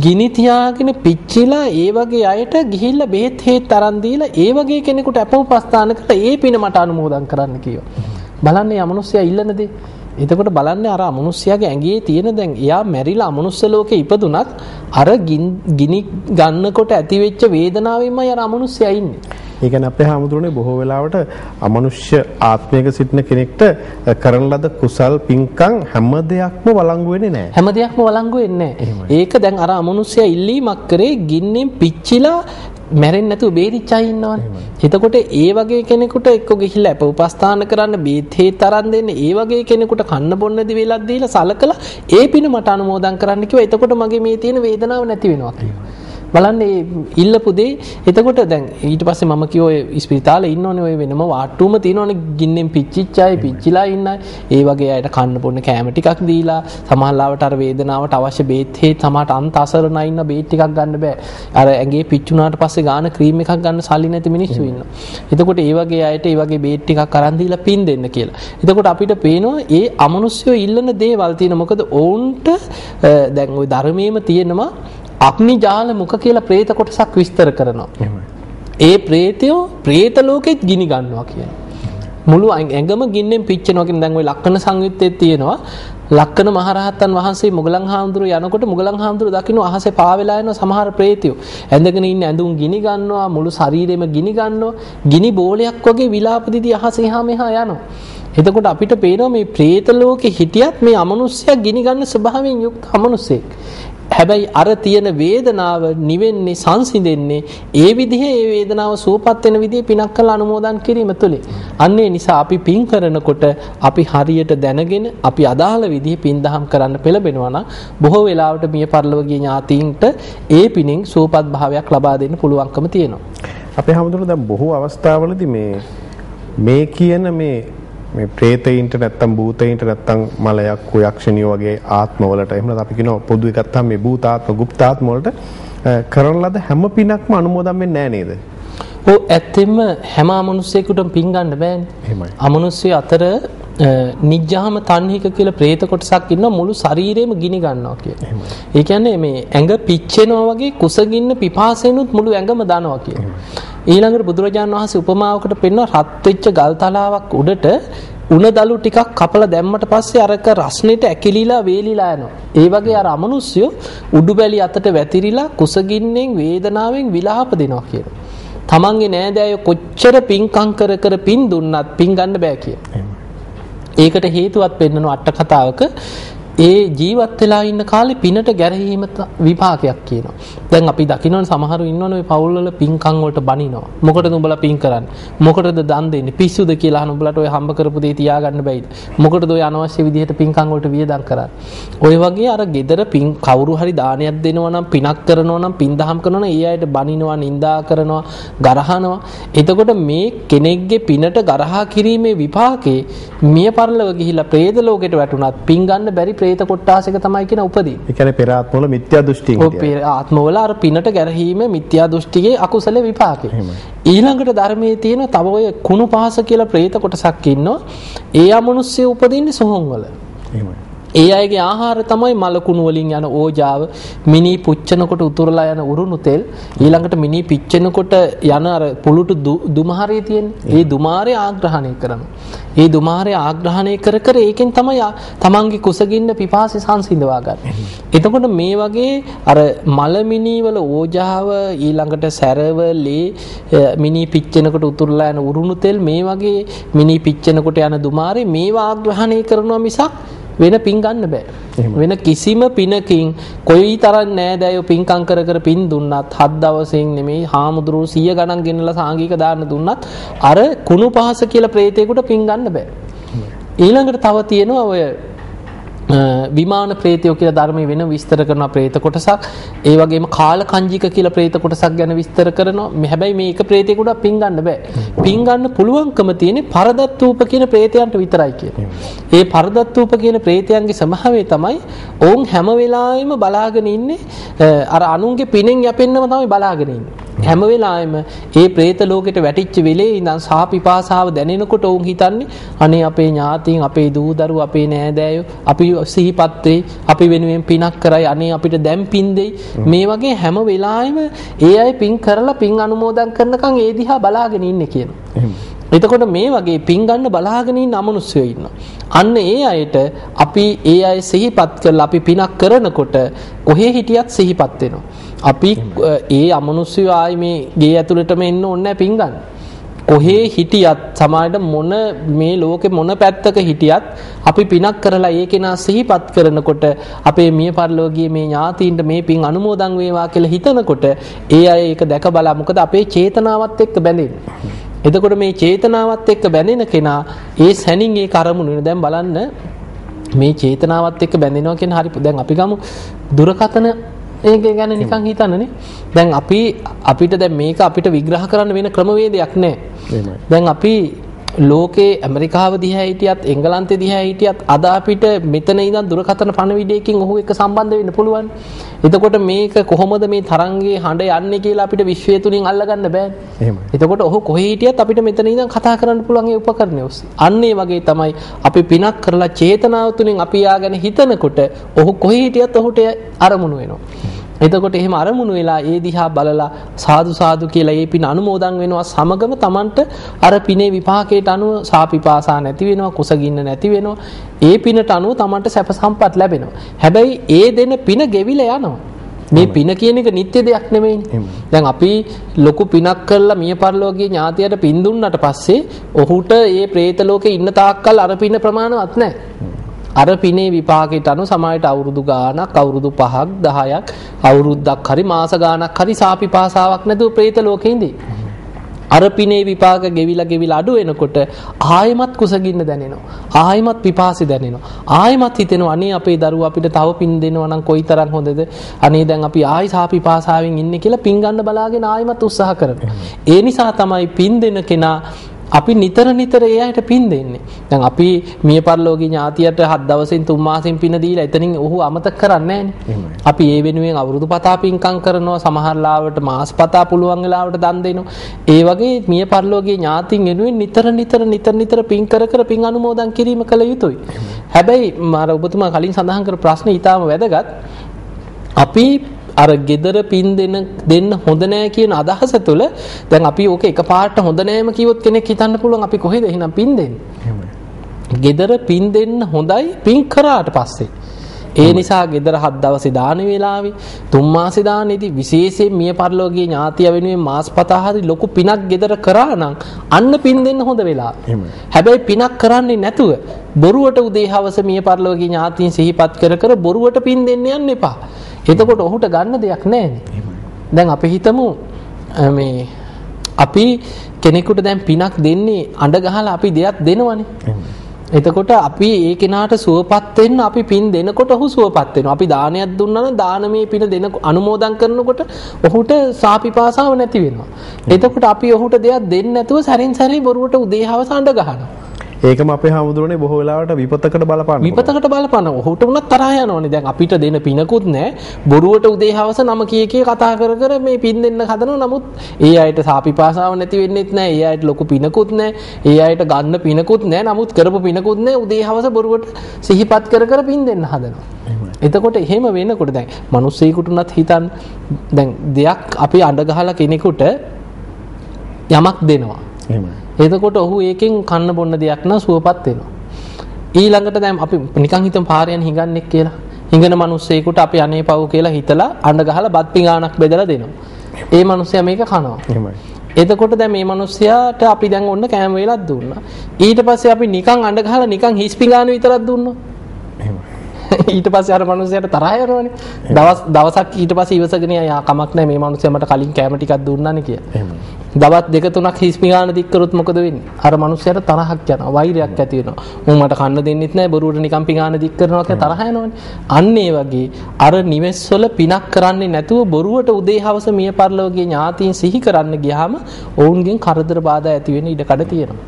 ගිනි තියාගෙන පිච්චිලා ඒ වගේ අයට ගිහිල්ලා බෙහෙත් හේත් තරන් දීලා ඒ වගේ කෙනෙකුට අපෝපස්ථාන කරලා ඒ පින මට අනුමෝදන් කරන්න කියනවා. බලන්නේ අමනුෂ්‍යයා ඉල්ලන දේ. එතකොට බලන්නේ අර අමනුෂ්‍යයාගේ ඇඟේ තියෙන දැන් එයා මැරිලා අමනුෂ්‍ය ලෝකේ ඉපදුනත් අර ගිනි ගන්නකොට ඇති වෙච්ච වේදනාවෙන්මයි අර අමනුෂ්‍යයා ඉන්නේ. ඒ කියන්නේ අපේ හැමදෙරෝනේ බොහෝ වෙලාවට අමනුෂ්‍ය ආත්මයක සිටින කෙනෙක්ට කරන ලද කුසල් පින්කම් හැම දෙයක්ම වළංගු වෙන්නේ නැහැ. හැම දෙයක්ම වළංගු වෙන්නේ නැහැ. ඒක දැන් අර අමනුෂ්‍යයා ඉල්ලීමක් කරේ ගින්නෙන් පිච්චිලා මැරෙන්නේ නැතුව බේරිච්ච අය ඉන්නවනේ. එතකොට ඒ වගේ කෙනෙකුට එක්ක ගිහිල්ලා අප උපස්ථාන කරන්න බේත් තරන් දෙන්න ඒ වගේ කෙනෙකුට කන්න බොන්න දි වෙලක් දීලා සලකලා ඒ පින මට අනුමෝදන් කරන්න කිව්වා. එතකොට මගේ මේ තියෙන වේදනාව නැති වෙනවා කියලා. බලන්න මේ ඉල්ලපු දේ. එතකොට දැන් ඊට පස්සේ මම කිව්වා ඔය ස්පිරිතාලේ ඉන්නෝනේ ඔය වෙනම වාට්ටුවම තියෙනවනේ. ගින්නෙන් පිච්චිච්ච අය පිච්චිලා ඉන්න ඒ වගේ අයට කන්න බොන්න කෑම ටිකක් දීලා සමහරවිට අර වේදනාවට අවශ්‍ය බේත් හේත් සමහරට අන්ත අසරණ ඉන්න බේත් ටිකක් ගන්න බෑ. අර ඇඟේ පිච්චුනාට පස්සේ ගාන ක්‍රීම් එකක් ගන්න සල්ලි නැති මිනිස්සු ඉන්නවා. එතකොට ඒ වගේ අයට ඒ වගේ බේත් ටිකක් අරන් දීලා පින් දෙන්න කියලා. එතකොට අපිට පේනවා ඒ අමනුෂ්‍යෝ ඉල්ලන දේවල් තියෙන. මොකද ඔවුන්ට දැන් ওই ධර්මයේම තියෙනවා අග්නි ජාල මුඛ කියලා പ്രേත කොටසක් විස්තර කරනවා. ඒ പ്രേතයෝ പ്രേත ලෝකෙත් ගිනි ගන්නවා කියන. මුළු ඇඟම ගින්නෙන් පිච්චෙනවා කියන දැන් ওই ලක්කන සංයුත්තේ තියෙනවා. ලක්කන මහරහතන් වහන්සේ මුගලන් හාමුදුරුව යනකොට මුගලන් හාමුදුරුව දකින්න අහසේ පාවෙලා යන සමහර ප්‍රේතයෝ ඇඳගෙන ඉන්න ඇඳුම් ගිනි ගන්නවා මුළු ශරීරෙම ගිනි ගන්නවා ගිනි බෝලයක් වගේ විලාප දිදී අහසේ එහා මෙහා යනවා එතකොට අපිට පේනවා මේ പ്രേත ලෝකේ හිටියත් මේ අමනුෂ්‍යයා ගිනි ගන්න ස්වභාවයෙන් යුක්ත අමනුෂ්‍යෙක්. හැබැයි අර තියෙන වේදනාව නිවෙන්නේ සංසිඳෙන්නේ ඒ විදිහේ ඒ වේදනාව සුවපත් වෙන විදිහේ පිනක් කළ අනුමෝදන් කිරීම තුලින්. අන්න ඒ නිසා අපි පින් කරනකොට අපි හරියට දැනගෙන අපි අදාළ විදිහේ පින් දහම් කරන්න පෙළඹෙනවා නම් බොහෝ වෙලාවට මිය පරලොවගේ ඥාතීන්ට ඒ පිනෙන් සුවපත් භාවයක් ලබා දෙන්න පුළුවන්කම තියෙනවා. අපේ හැමදෙරෝ දැන් බොහෝ අවස්ථාවලදී මේ මේ කියන මේ මේ പ്രേතයින්ට නැත්තම් භූතයින්ට නැත්තම් මලයක් කුයක්ෂණිය වගේ ආත්මවලට එහෙම නැත්නම් අපි කියනවා පොදුවේ ගත්තාම මේ භූතාත්ම, গুপ্তাත්ම වලට කරන ලද හැම පිනක්ම අනුමෝදන් වෙන්නේ නැහැ නේද? ඔව් ඇත්තෙන්ම හැම අමනුෂ්‍යයෙකුටම පින් ගන්න බෑනේ. එහෙමයි. අමනුෂ්‍ය අතර නිජ්ජාම තණ්හික කියලා പ്രേත කොටසක් ඉන්නවා මුළු ශරීරෙම ගිනි ගන්නවා කිය. ඒ කියන්නේ මේ ඇඟ පිච්චෙනවා වගේ කුසගින්න පිපාසෙනුත් මුළු ඇඟම දනවා කිය. ඊළඟට බුදුරජාණන් වහන්සේ උපමාවකට පෙන්වන රත් වෙච්ච ගල් තලාවක් උඩට උණ දලු ටිකක් කපලා දැම්මට පස්සේ අරක රස්නෙට ඇකිලිලා වේලිලා යනවා. ඒ වගේ අර අමනුෂ්‍යෝ උඩුබැලි අතට වැතිරිලා කුසගින්නෙන් වේදනාවෙන් විලාප දෙනවා කියනවා. තමන්ගේ නෑදෑයෝ කොච්චර පින්කම් කර කර පින් දුන්නත් පින් ගන්න බෑ කිය. ඒකට හේතුවක් පෙන්වන අට කතාවක ඒ ජීවත් වෙලා ඉන්න කාලේ පිනට ගැරහීම විපාකයක් කියනවා. දැන් අපි දකින්න සමහරු ඉන්නවනේ මේ පවුල්වල පින්කම් වලට බනිනවා. මොකටද උඹලා පින් කරන්නේ? මොකටද දන් දෙන්නේ? පිස්සුද කියලා අහන උඹලාට ඔය හම්බ කරපු දේ තියාගන්න බැයිද? මොකටද ඔය අනවශ්‍ය විදිහට පින්කම් වලට වියදම් කරන්නේ? ඔය වගේ අර gedara පින් කවුරු හරි දානයක් දෙනවා නම් පිනක් කරනවා නම් පින් දහම් කරනවා නම් ඒ අයට බනිනවා, නිඳා කරනවා, ගරහනවා. එතකොට මේ කෙනෙක්ගේ පිනට ගරහා කිරීමේ විපාකේ මිය පරලව ගිහිලා ප්‍රේත ලෝකෙට වැටුණත් පින් ගන්න බැරි ප්‍රේත කොට්ටාසයක තමයි කියන උපදී. ඒ කියන්නේ පෙර ආත්මවල මිත්‍යා දෘෂ්ටි. ඔව් පෙර ආත්මවල අර පිනට ගැරහීම මිත්‍යා දෘෂ්ටියේ අකුසල විපාකේ. ඊළඟට ධර්මයේ තියෙන තව ඔය කුණු පහස කියලා പ്രേත කොටසක් ඉන්නවා. ඒ අමනුෂ්‍ය උපදින්නේ සොහොන් වල. එහෙමයි. ඒ අයගේ ආහාර තමයි මලකුණු වලින් යන ඕජාව. මිනි පුච්චනකොට උතුරලා යන උරුණු තෙල්. ඊළඟට මිනි පිච්චෙනකොට යන අර පුලුටු දුමාරය තියෙන්නේ ඒ දුමාරය ආග්‍රහණය කරනවා. ඒ දුමාරය ආග්‍රහණය කර කර ඒකෙන් තමයි තමන්ගේ කුසගින්න පිපාසය සංසිඳවා ගන්න. එතකොට මේ වගේ අර මල මිනි වල ඕජාව ඊළඟට සැරව ලේ මිනි පිච්චෙනකොට උතුරලා යන උරුණු තෙල් මේ වගේ මිනි පිච්චෙනකොට යන දුමාරේ මේවා ආග්‍රහණය කරනවා මිසක් වෙන පින් ගන්න බෑ. වෙන කිසිම පිනකින් කොයි තරම් නෑදෑයෝ පින්කම් කර කර පින් දුන්නත් හත් දවසෙන් නෙමෙයි හාමුදුරුවෝ 100 ගණන් ගෙනලා සාංගික දාන දුන්නත් අර කුණු පහස කියලා ප්‍රේතේකට පින් ගන්න බෑ. ඊළඟට තව තියෙනවා ඔය විමාන ප්‍රේතයෝ කියලා ධර්මයේ වෙන විස්තර කරන ප්‍රේත කොටසක්. ඒ වගේම කාල කංජික කියලා ප්‍රේත කොටසක් ගැන විස්තර කරනවා. හැබැයි මේ එක ප්‍රේතයෙකුට පින් ගන්න බෑ. පින් ගන්න පුළුවන්කම තියෙන්නේ පරදත්තූප කියන ප්‍රේතයන්ට විතරයි කියන්නේ ඒ පරදත්තූප කියන ප්‍රේතයන්ගේ ස්වභාවය තමයි ඔවුන් හැම වෙලාවෙම බලාගෙන ඉන්නේ. අර අනුන්ගේ පිනෙන් යැපෙන්නම තමයි බලාගෙන ඉන්නේ. හැම වෙලාවෙම ඒ പ്രേත ලෝකෙට වැටිච්ච වෙලේ ඉඳන් සාපිපාසාව දැනෙනකොට වුන් හිතන්නේ අනේ අපේ ඥාතීන් අපේ දූ දරුවෝ අපේ නෑදෑයෝ අපි සිහිපත් වෙයි අපි වෙනුවෙන් පිනක් කරයි අනේ අපිට දැන් පින් දෙයි. මේ වගේ හැම වෙලාවෙම ඒ අය පින් කරලා පින් අනුමෝදන් කරනකන් ඒ දිහා බලාගෙන ඉන්නේ කියනවා එතකොට මේ වගේ පින් ගන්න බලාගෙන ඉන්න අමනුෂ්‍යයෝ ඉන්නවා. අන්න ඒ අයට අපි ඒ අය සිහිපත් කරලා අපි පිනක් කරනකොට කොහේ හිටියත් සිහිපත් වෙනවා. අපි ඒ අමනුෂ්‍යයෝ ආයි මේ ගේ ඇතුළටම එන්න ඕනේ පින් ගන්න. කොහේ හිටියත් සමාජයට මොන මේ ලෝකෙ මොන පැත්තක හිටියත් අපි පිනක් කරලා ඒ කෙනා සිහිපත් කරනකොට අපේ මිය පරලෝකීය මේ ඥාතීන්ට මේ පින් අනුමෝදන් වේවා කියලා හිතනකොට ඒ අය ඒක දැක බලා මොකද අපේ චේතනාවත් එක්ක බැඳෙන්නේ. එතකොට මේ චේතනාවත් එක්ක බැඳෙන කෙනා ඒ සැනින් ඒ කරමුණු දැන් බලන්න මේ චේතනාවත් එක්ක බැඳෙනවා කියන හරි දැන් අපි ගමු දුරකතන ඒක ගැන නිකන් හිතන්නනේ. දැන් අපි අපිට දැන් මේක අපිට විග්‍රහ කරන්න වෙන ක්‍රමවේදයක් නැහැ දැන් අපි ලෝකේ ඇමරිකාව දිහා හිටියත් එංගලන්තේ දිහා හිටියත් අද අපිට මෙතන ඉඳන් දුරකථන පණවිඩයකින් ඔහු එක්ක සම්බන්ධ වෙන්න පුළුවන්. එතකොට මේක කොහොමද මේ තරංගේ හඬ යන්නේ කියලා අපිට විශ්වය තුලින් අල්ලගන්න බෑ. එහෙමයි. එතකොට ඔහු කොහේ හිටියත් අපිට මෙතන ඉඳන් කතා කරන්න පුළුවන් ඒ උපකරණය ඔස්සේ. අන්න ඒ වගේ තමයි අපි පිනක් කරලා චේතනාව තුලින් අපි යාගෙන හිතනකොට ඔහු කොහේ හිටියත් ඔහුට අරමුණු වෙනවා. එතකොට එහෙම අරමුණු වෙලා ඒ දිහා බලලා සාදු සාදු කියලා ඒ පින අනුමෝදන් වෙනවා. සමගම Tamanට අර පිනේ විපාකයට අනුව සාපිපාසා නැති වෙනවා කුසගින්න නැති වෙනවා. ඒ පිනට අනුව Tamanට සැප සම්පත් ලැබෙනවා. හැබැයි ඒ දෙන පින ගෙවිලා යනවා. මේ පින කියන එක නිත්‍ය දෙයක් නෙමෙයිනේ. දැන් අපි ලොකු පිනක් කරලා මිය පරලෝකීය ඥාතියට පින් දුන්නාට පස්සේ ඔහුට ඒ പ്രേත ලෝකේ ඉන්න තාක්කල් අර පින ප්‍රමාණවත් නැහැ. අර පිනේ විපාකයට අනුව සමායට අවුරුදු ගාණක් අවුරුදු 5ක් 10ක් අවුරුද්දක් හරි මාස ගාණක් හරි සාපිපාසාවක් නැතුව പ്രേත ලෝකේ ඉඳී. අර පිනේ විපාක ගෙවිලා ගෙවිලා අඩු වෙනකොට ආයෙමත් කුසගින්න දැනෙනවා. ආයෙමත් පිපාසි දැනෙනවා. ආයෙමත් හිතෙනවා අනේ අපේ දරුවා අපිට තව පින් දෙනවා නම් කොයිතරම් හොඳද? අනේ දැන් අපි ආයෙ සාපිපාසාවෙන් ඉන්නේ කියලා පින් ගන්න බලාගෙන ආයෙමත් උත්සාහ කරනවා. ඒ නිසා තමයි පින් දෙන කෙනා අපි නිතර නිතර ඒ අයට පින් දෙන්නේ. දැන් අපි මිය පරලෝකී ඥාතියට හත් දවසින් තුන් මාසෙන් පින දීලා එතනින් ඔහු අමතක කරන්නේ අපි ඒ වෙනුවෙන් අවුරුදු පතා පින්කම් කරනවා සමහර ලාවට මාස පතා පුළුවන් වෙලාවට දන් දෙනවා. ඒ වගේ මිය පරලෝකී ඥාතින් වෙනුවෙන් නිතර නිතර නිතර නිතර පින් කර කර පින් අනුමෝදන් කිරීම කළ යුතුයි. හැබැයි මම ඔබතුමා කලින් සඳහන් කර ප්‍රශ්නේ ඊටාම වැදගත්. අපි අර gedara පින් දෙන දෙන්න හොඳ නෑ කියන අදහස තුළ දැන් අපි ඕක එකපාරට හොඳ නෑම කිව්වොත් කෙනෙක් හිතන්න පුළුවන් අපි කොහෙද එහෙනම් පින් දෙන්නේ. gedara පින් දෙන්න හොඳයි පින් කරාට පස්සේ. ඒ නිසා gedara හත් දවසේ දාන වේලාවේ තුන් මාසේ දානේදී විශේෂයෙන් මිය පරලෝකීය ඥාතිය වෙනුවෙන් මාස් පතා හරි ලොකු පිනක් gedara කරා නම් අන්න පින් දෙන්න හොඳ වෙලා. හැබැයි පිනක් කරන්නේ නැතුව බොරුවට උදේ හවස මිය පරලෝකීය ඥාතීන් සිහිපත් කර කර බොරුවට පින් දෙන්න යන්න එපා. එතකොට ඔහුට ගන්න දෙයක් නැහැ දැන් අපි හිතමු මේ අපි කෙනෙකුට දැන් පිනක් දෙන්නේ අඬ ගහලා අපි දෙයක් දෙනවනේ. එතකොට අපි ඒ කෙනාට සුවපත් වෙන්න අපි පින් දෙනකොට ඔහු සුවපත් වෙනවා. අපි දානයක් දුන්නා නම් දානමේ පින දෙන අනුමෝදන් කරනකොට ඔහුට සාපිපාසාව නැති වෙනවා. එතකොට අපි ඔහුට දෙයක් දෙන්නේ නැතුව සැරින් සැරේ බොරුවට උදේ හවස අඬ ගහනවා. ඒකම අපේ හාමුදුරනේ බොහෝ වෙලාවට විපතකට බලපාන. විපතකට බලපාන. ඔහුට උනත් තරහ යනවනේ. දැන් අපිට දෙන පිනකුත් නැහැ. බොරුවට උදේ හවස නම කී කී කතා කර කර මේ පින් දෙන්න හදනවා. නමුත් ඒ අයට සාපිපාසාව නැති වෙන්නෙත් නැහැ. ඒ අයට ලොකු පිනකුත් නැහැ. ඒ අයට ගන්න පිනකුත් නැහැ. නමුත් කරපු පිනකුත් නැහැ. උදේ හවස බොරුවට සිහිපත් කර කර පින් දෙන්න හදනවා. එතකොට එහෙම වෙනකොට දැන් මිනිස්සෙකුට උනත් හිතන්න දැන් දෙයක් අපි අඬ ගහලා කෙනෙකුට යමක් දෙනවා. එහෙමයි. එතකොට ඔහු ඒකෙන් කන්න බොන්න දෙයක් නම් සුවපත් වෙනවා. ඊළඟට දැන් අපි නිකන් හිතමු පාරයන් හිඟන්නේ කියලා. හිඟන මිනිස්සෙකුට අපි අනේ පව් කියලා හිතලා අඬ ගහලා බත් පිඟානක් බෙදලා දෙනවා. ඒ මිනිස්සයා මේක කනවා. එහෙමයි. එතකොට දැන් මේ මිනිස්සයාට අපි දැන් ඔන්න කෑම වේලක් දුන්නා. ඊට පස්සේ අපි නිකන් අඬ ගහලා නිකන් හිස් පිඟාන විතරක් දුන්නොත්. එහෙමයි. ඊට පස්සේ අර මිනිස්සයාට තරහ යනවනේ. දවස් දවසක් ඊට පස්සේ ඉවසගෙන යා කමක් නැහැ මේ මිනිස්සයා මට කලින් කැම ටිකක් දුන්නානේ කියලා. දවස් දෙක තුනක් හිස්පිගාන දික් කරොත් මොකද වෙන්නේ? අර මිනිස්සයාට තරහක් යනවා, වෛරයක් ඇති වෙනවා. මම මට කන්න දෙන්නෙත් නැහැ, බොරුවට නිකන් පිගාන දික් කරනවා කියලා තරහ යනවනේ. අන්න ඒ වගේ අර නිවෙස්වල පිනක් කරන්නේ නැතුව බොරුවට උදේ හවස මිය පරලෝකයේ ඥාතීන් සිහි කරන්න ගියාම ඔවුන්ගෙන් කරදර බාධා ඇති වෙන ඉඩ කඩ තියෙනවා.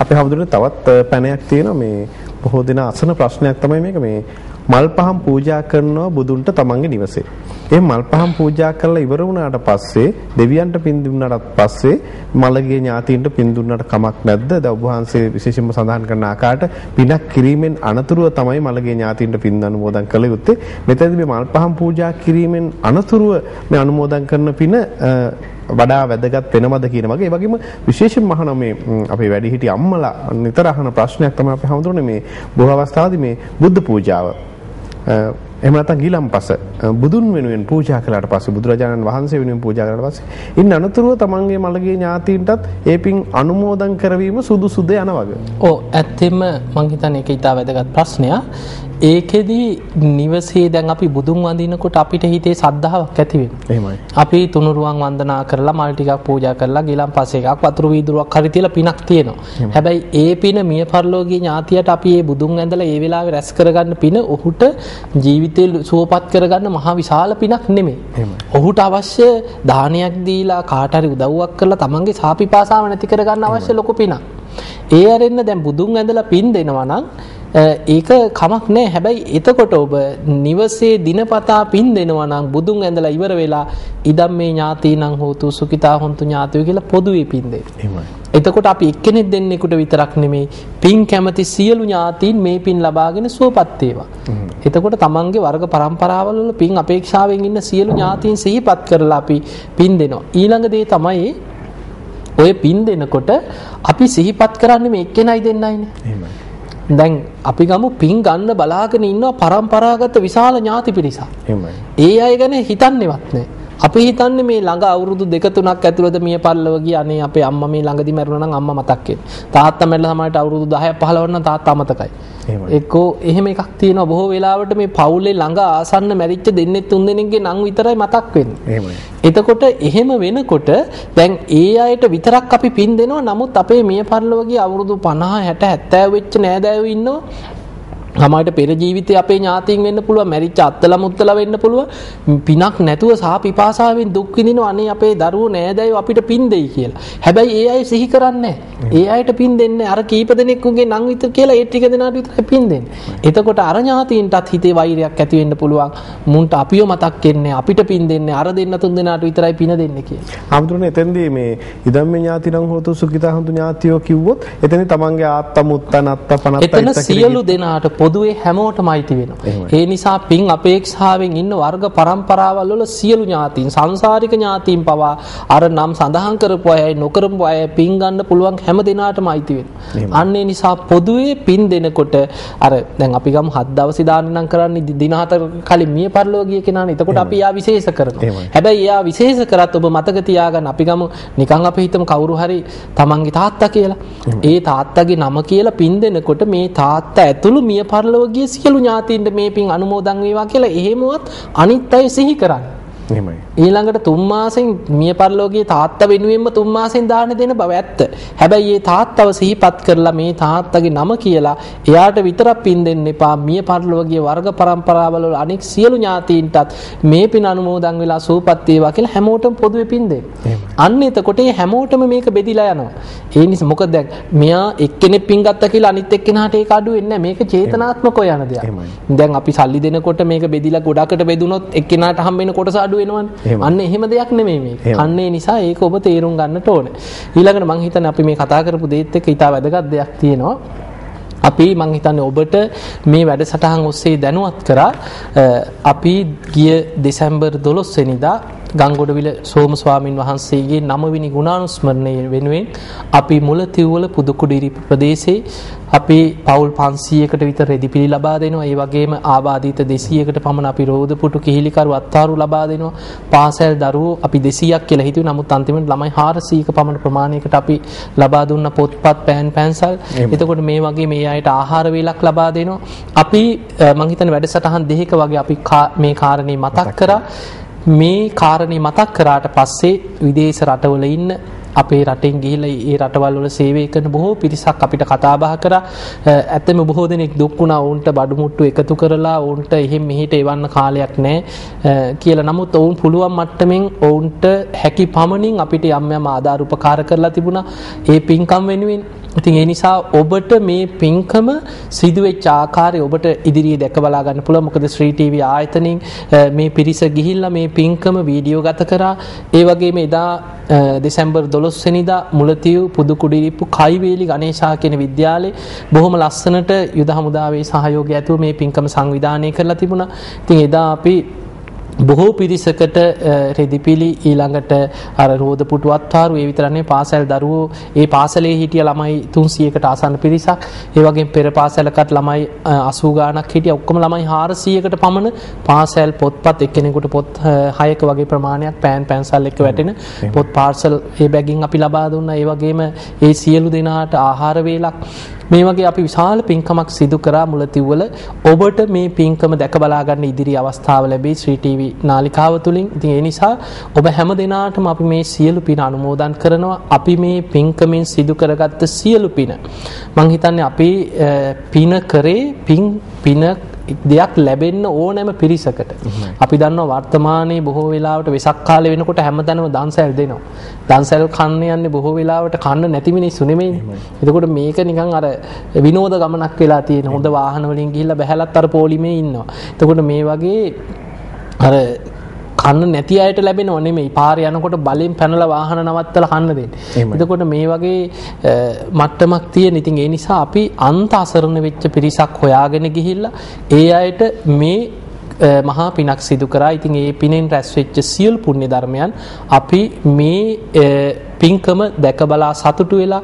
අපේ හැමදෙරේ තවත් පැනයක් තියෙනවා මේ බොහෝ දෙනා අසන ප්‍රශ්නයක් තමයි මේක මේ මල් පහන් පූජා කරනවා බුදුන්ට තමන්ගේ නිවසේ. ඒ මල් පහන් පූජා කරලා ඉවර වුණාට පස්සේ දෙවියන්ට පින් දුන්නාට පස්සේ මළගේ ඥාතීන්ට පින් දුන්නාට කමක් නැද්ද? දැන් ඔබ වහන්සේ විශේෂයෙන්ම සඳහන් කරන ආකාරයට පිනක් කිරීමෙන් අනතුරුව තමයි මළගේ ඥාතීන්ට පින් අනුමෝදන් කළ යුත්තේ. මෙතනදී මේ මල් පහන් පූජා කිරීමෙන් අනතුරුව මේ අනුමෝදන් කරන පින වඩා වැදගත් වෙනවද කියන වගේ ඒ වගේම විශේෂයෙන්ම අහන මේ අපේ වැඩිහිටි අම්මලා නිතර අහන ප්‍රශ්නයක් තමයි අපි හඳුනන්නේ මේ බොහෝ අවස්ථාවලදී මේ බුද්ධ පූජාව එහෙම නැත්නම් ගිලම්පස බුදුන් වෙනුවෙන් පූජා කළාට පස්සේ බුදුරජාණන් වහන්සේ වෙනුවෙන් පූජා කළාට පස්සේ ඉන්න අනතුරුව තමන්ගේ මළගේ ඥාතීන්ටත් ඒ පින් අනුමෝදන් කරවීම සුදුසුද යන වගේ. ඔව් ඇත්තෙම මං හිතන්නේ ඒක ඊට වැදගත් ප්‍රශ්නයක්. ඒකෙදි නිවසේ දැන් අපි බුදුන් වඳිනකොට අපිට හිතේ සද්ධාාවක් ඇති වෙනවා. අපි තුනුරුවන් වන්දනා කරලා මල් ටිකක් පූජා කරලා ගිලම්පස එකක් වතුරු වීදුරුවක් හරි තියලා පිනක් තියෙනවා. හැබැයි ඒ පින මිය පරලෝකීය ඥාතියට අපි ඒ බුදුන් ඇඳලා ඒ වෙලාවේ රැස් කරගන්න පින ඔහුට ජීවිතේ සුවපත් කරගන්න මහා විශාල පිනක් නෙමෙයි. ඔහුට අවශ්‍ය දානයක් දීලා කාට හරි උදව්වක් කරලා තමන්ගේ සාපිපාසාව නැති කරගන්න අවශ්‍ය ලොකු පිනක්. ඒ අරින්න දැන් බුදුන් ඇඳලා පින් දෙනවා නම් ඒක කමක් නෑ හැබැයි එතකොට ඔබ නිවසේ දිනපතා පින් දෙනවා නම් බුදුන් ඇඳලා ඉවර වෙලා ඉදම් මේ ඥාතීනං හෝතු සුඛිතා හොන්තු ඥාතිය කියලා පොදුවේ පින් දෙන්න. එතකොට අපි එක්කෙනෙක් දෙන්නෙකුට විතරක් නෙමෙයි පින් කැමති සියලු ඥාතීන් මේ පින් ලබාගෙන සුවපත් වේවා. එතකොට තමන්ගේ වර්ග પરම්පරාවල වල පින් අපේක්ෂාවෙන් ඉන්න සියලු ඥාතීන් සිහිපත් කරලා අපි පින් දෙනවා. ඊළඟ දේ තමයි ඔය පින් දෙනකොට අපි සිහිපත් කරන්නේ මේ එක්කෙනයි දෙන්නයිනේ. එහෙමයි. දැන් අපි ගමු පින් ගන්න බලාගෙන ඉන්නවා પરම්පරාගත විශාල ඥාති පිරිසක්. එහෙමයි. ඒ අය ගැන හිතන්නේවත් නැහැ. අපි හිතන්නේ මේ ළඟ අවුරුදු දෙක තුනක් ඇතුළත මිය පල්ලව ගිය අනේ අපේ අම්මා මේ ළඟදි මැරුණා නම් අම්මා මතක් වෙන්නේ. තාත්තා මැරලා සමහරට අවුරුදු 10ක් 15ක් නම් තාත්තා. එහෙමයි. එක්කෝ එහෙම එකක් තියෙනවා බොහෝ වෙලාවට මේ පවුලේ ළඟ ආසන්න මැරිච්ච දෙන්නේ තුන් දෙනෙක්ගේ නම් විතරයි මතක් වෙන්නේ. එතකොට එහෙම වෙනකොට දැන් ඒ අයට විතරක් අපි පින් දෙනවා නමුත් අපේ මිය පරලොවගේ අවුරුදු 50 60 70 වෙච්ච නෑදෑයෝ ඉන්නවා සමහරට පෙර ජීවිතේ අපේ ඥාතීන් වෙන්න පුළුවන් මැරිච්ච අත්තලා මුත්තලා වෙන්න පුළුවන් පිනක් නැතුව සහ පිපාසාවෙන් දුක් විඳිනවා අනේ අපේ දරුවෝ නෑදෑයෝ අපිට පින් දෙයි කියලා. හැබැයි ඒ අය සිහි කරන්නේ ඒ අයට පින් දෙන්නේ අර කීප දෙනෙකුගේ නම් විතර කියලා ඒ ටික දෙනාට විතරයි පින් දෙන්නේ. එතකොට අර ඥාතීන්ටත් හිතේ වෛරයක් ඇති වෙන්න පුළුවන්. මුන්ට අපිව මතක් වෙන්නේ අපිට පින් දෙන්නේ අර දෙන්න තුන් දෙනාට විතරයි පින දෙන්නේ කියලා. ආමතුරුනේ එතෙන්දී මේ ඉදම්මේ ඥාතිනම් හොතු සුඛිතා හඳු ඥාතියෝ කිව්වොත් එතෙන්දී තමන්ගේ ආත්තා මුත්තා නත්තා පනත්තා එතන සියලු දෙනාට පොදුවේ හැමෝටම අයිති වෙනවා. ඒ නිසා පින් අපේක්ෂාවෙන් ඉන්න වර්ග પરම්පරාවල් වල සියලු ඥාතීන් සංසාරික ඥාතීන් පවා අර නම් සඳහන් කරපු අයයි නොකරපු අය පින් ගන්න පුළුවන් හැම දෙනාටම අයිති වෙනවා. අන්න ඒ නිසා පොදුවේ පින් දෙනකොට අර දැන් අපි ගමු හත් දවසේ දාන නම් කරන්නේ දින හතර කලින් මිය පරලෝ ගිය කෙනානේ. එතකොට අපි යා විශේෂ කරනවා. හැබැයි එයා විශේෂ කරත් ඔබ මතක තියාගන්න අපි ගමු නිකන් අපි හිතමු කවුරු හරි තමන්ගේ තාත්තා කියලා. ඒ තාත්තගේ නම කියලා පින් දෙනකොට මේ තාත්තා ඇතුළු මිය පරලොව ගිය සියලු ඥාතීන්ට මේ පින් අනුමෝදන් වේවා කියලා එහෙමවත් අනිත් අය සිහි කරන්නේ. එහෙමයි. ඊළඟට තුන් මාසෙන් මිය පරලෝකයේ තාත්තා වෙනුවෙන්ම තුන් මාසෙන් දාන දෙන බව ඇත්ත. හැබැයි මේ තාත්තව සිහිපත් කරලා මේ තාත්තගේ නම කියලා එයාට විතරක් පින් දෙන්න එපා. මිය පරලෝකයේ වර්ග પરම්පරාවල වල අනෙක් සියලු ඥාතීන්ටත් මේ පින් අනුමෝදන් වෙලා සූපත් වේවා කියලා හැමෝටම පොදුවේ පින් දෙන්න. අන්න එතකොට මේ හැමෝටම මේක බෙදිලා යනවා. ඒ නිසා මොකද දැන් මෙයා එක්කෙනෙක් පින් ගත්තා කියලා අනිත් එක්කෙනාට ඒක අඩු වෙන්නේ නැහැ. මේක චේතනාත්මකව යන දෙයක්. දැන් අපි සල්ලි දෙනකොට මේක බෙදිලා ගොඩකට බෙදුනොත් එක්කෙනාට හම්බ වෙන කොටස අඩු වෙනවනේ. එහෙමයි. අන්න එහෙම දෙයක් නෙමෙයි මේක. අන්න නිසා ඒක ඔබ තේරුම් ගන්නට ඕනේ. ඊළඟට මම හිතන්නේ අපි මේ කතා කරපු දේත් එක්ක ඊට වැදගත් දෙයක් තියෙනවා. අපි මං හිතන්නේ ඔබට මේ වැඩසටහන් ඔස්සේ දැනුවත් කරා අපි ගිය දෙසැම්බර් 12 වෙනිදා ගංගොඩවිල සෝම ස්වාමින් වහන්සේගේ නවවෙනි ගුණානුස්මරණය වෙනුවෙන් අපි මුලතිව්වල පුදුකුඩිරි ප්‍රදේශයේ අපි පවුල් 500කට විතර රෙදිපිලි ලබා දෙනවා. ඒ වගේම ආබාධිත 200කට පමණ අපි රෝදපුටු කිහිලිකරු අත්තාරු ලබා දෙනවා. පාසල් දරුවෝ අපි 200ක් කියලා හිතුවේ. නමුත් අන්තිමට ළමයි 400ක පමණ ප්‍රමාණයකට අපි ලබා දුන්න පොත්පත් පෑන් පැන්සල්. එතකොට මේ වගේ මේ අයට ආහාර වේලක් ලබා දෙනවා. අපි අ, මං හිතන්නේ වැඩසටහන් දෙකක වගේ අපි මේ කාරණේ මතක් කරා. මේ කාරණේ මතක් කරාට පස්සේ විදේශ රටවල ඉන්න අපේ රටෙන් ගිහිලා ඒ රටවල් වල සේවය කරන බොහෝ පිරිසක් අපිට කතා බහ කරා. අ, ඇත්තම බොහෝ දෙනෙක් දුක් වුණා. ඔවුන්ට බඩු මුට්ටු එකතු කරලා ඔවුන්ට එහෙම මෙහෙට එවන්න කාලයක් නැහැ කියලා. නමුත් ඔවුන් පුළුවන් මට්ටමින් ඔවුන්ට හැකි පමණින් අපිට යම් යම් ආධාර උපකාර කරලා තිබුණා. ඒ පින්කම් වෙනුවෙන් ඉතින් ඒ නිසා ඔබට මේ පින්කම සිදුවෙච්ච ආකාරය ඔබට ඉදිරියේ දැක බලා ගන්න පුළුවන් මොකද ශ්‍රී ටීවී ආයතනයෙන් අ, මේ පිරිස ගිහිල්ලා මේ පින්කම වීඩියෝ ගත කරා ඒ වගේම එදා අ, දෙසැම්බර් 12 වෙනිදා මුලතිව් පුදුකුඩිරිප්පු කයිවේලි ගණේශා කියන විද්‍යාලේ බොහොම ලස්සනට යුද හමුදාවේ සහයෝගය ඇතුව මේ පින්කම සංවිධානය කරලා තිබුණා. ඉතින් එදා අපි බොහෝ පිරිසකට රෙදිපිලි ඊළඟට අර රෝද පුටු අත්වාරු ඒ විතරනේ පාසල් දරුවෝ ඒ පාසලේ හිටිය ළමයි 300කට ආසන්න පිරිසක්. ඒ වගේම පෙර පාසලකට ළමයි අ, 80 ගාණක් හිටියා. ඔක්කොම ළමයි 400කට පමණ පාසල් පොත්පත් එක්කෙනෙකුට පොත් අ, 6ක වගේ ප්‍රමාණයක් පෑන් පැන්සල් එක වැටෙන පොත් පාර්සල් ඒ බැගින් අපි ලබා දුන්නා. ඒ වගේම ඒ සියලු දෙනාට ආහාර වේලක් මේ වගේ අපි විශාල පින්කමක් සිදු කරා මුලතිව්වල ඔබට මේ පින්කම දැක බලා ගන්න ඉදිරි අවස්ථාව ලැබේ ශ්‍රී ටීවී නාලිකාව තුලින්. ඉතින් ඒ නිසා ඔබ හැම දිනාටම අපි මේ සියලු පින අනුමෝදන් කරනවා. අපි මේ පින්කමෙන් සිදු කරගත්ත සියලු පින. මං හිතන්නේ අපි අ, පින කරේ පින් පින දෙයක් ලැබෙන්න ඕනෑම පිරිසකට. අපි දන්නවා වර්තමානයේ බොහෝ වෙලාවට වෙසක් කාලේ වෙනකොට හැමතැනම දන්සැල් දෙනවා. දන්සැල් කන්න යන්නේ බොහෝ වෙලාවට කන්න නැති මිනිස්සු නෙමෙයි. එතකොට මේක නිකන් අර විනෝද ගමනක් වෙලා තියෙන. හොඳ වාහන වලින් ගිහිල්ලා බහැලත් අර පොලිමේ ඉන්නවා. එතකොට මේ වගේ අර කන්න නැති අයට ලැබෙනව නෙමෙයි. පාර යනකොට බලෙන් පැනලා වාහන නවත්තලා කන්න දෙන්නේ. එතකොට මේ වගේ මට්ටමක් තියෙන. ඉතින් ඒ නිසා අපි අන්ත අසරණ වෙච්ච පිරිසක් හොයාගෙන ගිහිල්ලා ඒ අයට මේ මහා පිනක් සිදු කරා. ඉතින් ඒ පිනෙන් රැස් වෙච්ච සියලු පුණ්‍ය ධර්මයන් අපි මේ පින්කම දැක බලා සතුටු වෙලා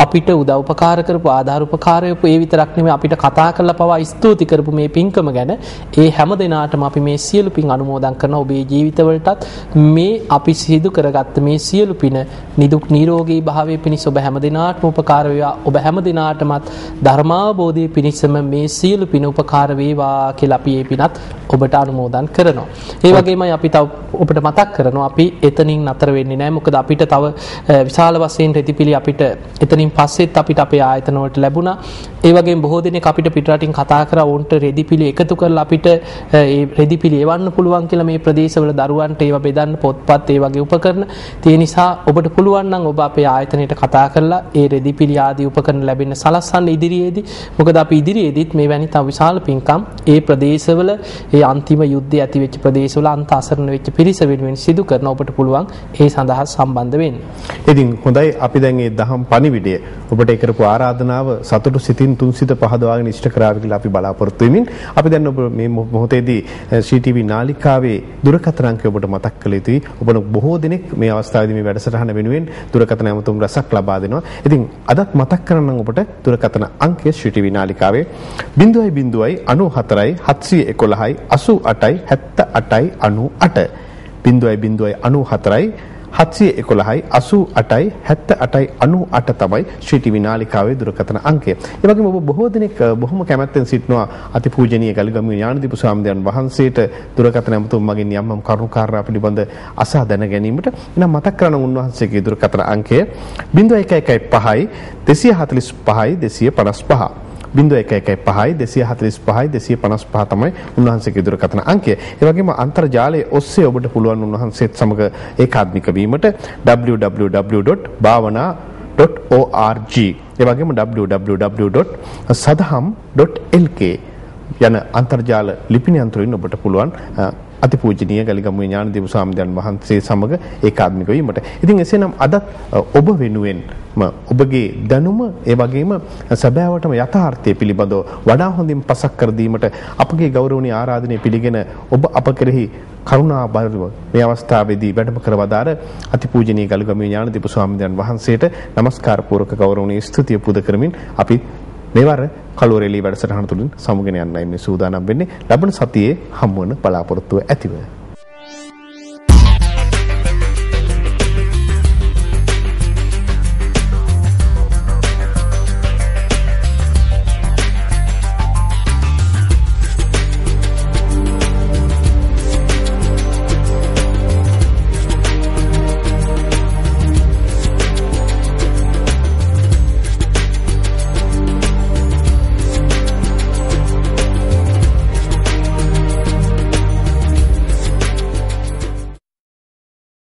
අපිට උදව් උපකාර කරපු ආධාර උපකාරයපු ඒ විතරක් නෙමෙයි අපිට කතා කරලා පවා ස්තුති කරපු මේ පින්කම ගැන ඒ හැම දිනාටම අපි මේ සියලු පින් අනුමෝදන් කරන ඔබේ ජීවිතවලටත් මේ අපි සිදු කරගත්ත මේ සියලු පින නිදුක් නිරෝගී භාවයේ පිණිස ඔබ හැම දිනාටම උපකාර වේවා ඔබ හැම දිනාටමත් ධර්මාබෝධයේ පිණිසම මේ සියලු පින උපකාර වේවා කියලා අපි මේ පිනත් ඔබට අනුමෝදන් කරනවා. ඒ වගේමයි අපි තව ඔබට මතක් කරනවා අපි එතනින් නතර වෙන්නේ නැහැ. මොකද අපිට තව විශාල වශයෙන් රෙදිපිලි අපිට එතනින් පස්සෙත් අපිට අපේ ආයතන වලට ලැබුණා. ඒ වගේම බොහෝ දෙනෙක් අපිට පිටරටින් කතා කරා උන්ට රෙදිපිලි එකතු කරලා අපිට ඒ රෙදිපිලි එවන්න පුළුවන් කියලා මේ ප්‍රදේශවල දරුවන්ට ඒවා බෙදන්න පොත්පත් ඒ වගේ උපකරණ. ඒ නිසා ඔබට පුළුවන් නම් ඔබ අපේ ආයතනයට කතා කරලා ඒ රෙදිපිලි ආදී උපකරණ ලැබෙන්න සලස්වන්න ඉදිරියේදී. මොකද අපි ඉදිරියේදීත් මේ වැනි තව විශාල පින්කම් ඒ ප්‍රදේශවල ඒ අන්තිම යුද්ධය ඇති වෙච්ච ප්‍රදේශවල අන්ත අසරණ වෙච්ච පිරිස වෙනුවෙන් සිදු කරන ඔබට පුළුවන් ඒ සඳහා සම්බන්ධ වෙන්න. ඉතින් හොඳයි අපි දැන් මේ දහම් පණිවිඩය ඔබට කරපු ආරාධනාව සතුටු සිතින් තුන් සිත පහදවාගෙන ඉෂ්ට කරාවි කියලා අපි බලාපොරොත්තු වෙමින් අපි දැන් ඔබ මේ මොහොතේදී CCTV නාලිකාවේ දුරකථන අංකය ඔබට මතක් කළ යුතුයි. ඔබට බොහෝ දෙනෙක් මේ අවස්ථාවේදී මේ වැඩසටහන වෙනුවෙන් දුරකථන ඇමතුම් රසක් ලබා දෙනවා. ඉතින් අදත් මතක් කරන්නම් ඔබට දුරකථන අංකය CCTV නාලිකාවේ 0.0යි 94යි 711යි 88යි 78යි 98 0.0යි 94යි 711යි 88යි 78යි 98 තමයි ශ්‍රී ටීවී නාලිකාවේ දුරකථන අංකය. ඒ වගේම ඔබ බොහෝ දෙනෙක් බොහොම කැමැත්තෙන් සිටිනවා අතිපූජනීය ගල්ගමුවේ ඥානදීප ස්වාමීන් වහන්සේට දුරකථන ඇමතුම් මගින් යම් යම් කරුණාකාරණා පිළිබඳ අසා දැන ගැනීමට. එනම් මතක් කරන උන්වහන්සේගේ දුරකථන අංකය. 0115යි 245යි 255 0115යි 245යි 255 තමයි උන්වහන්සේගේ දුරකථන අංකය. ඒ වගේම අන්තර්ජාලයේ ඔස්සේ ඔබට පුළුවන් උන්වහන්සේත් සමග ඒකාත්මික වීමට www.bhavana.org ඒ වගේම www.sadham.lk යන අන්තර්ජාල ලිපින යන්ත්‍රයෙන් ඔබට පුළුවන් අතිපූජනීය ගලිගමුවේ ඥානදේව ස්වාමීන් වහන්සේ සමග ඒකාත්මික වීමට. ඉතින් එසේනම් අදත් ඔබ වෙනුවෙන් ඔබගේ දැනුම ඒ වගේම සැබෑවටම යථාර්ථය පිළිබඳව වඩා හොඳින් පසක් කර දීමට අපගේ ගෞරවනීය ආරාධනය පිළිගෙන ඔබ අප කෙරෙහි කරුණා බලව මේ අවස්ථාවේදී වැඩම කරවදාර අතිපූජනීය ගල්ගමුවේ ඥානදීප ස්වාමීන් වහන්සේට নমස්කාර පූර්වක ගෞරවනීය ස්තුතිය පුද කරමින් අපි මේවර කලුවරේලී වැඩසටහන තුලින් සමුගෙන යන්නයි මේ සූදානම් වෙන්නේ. ලබන සතියේ හම්බවන බලාපොරොත්තුව ඇතිව.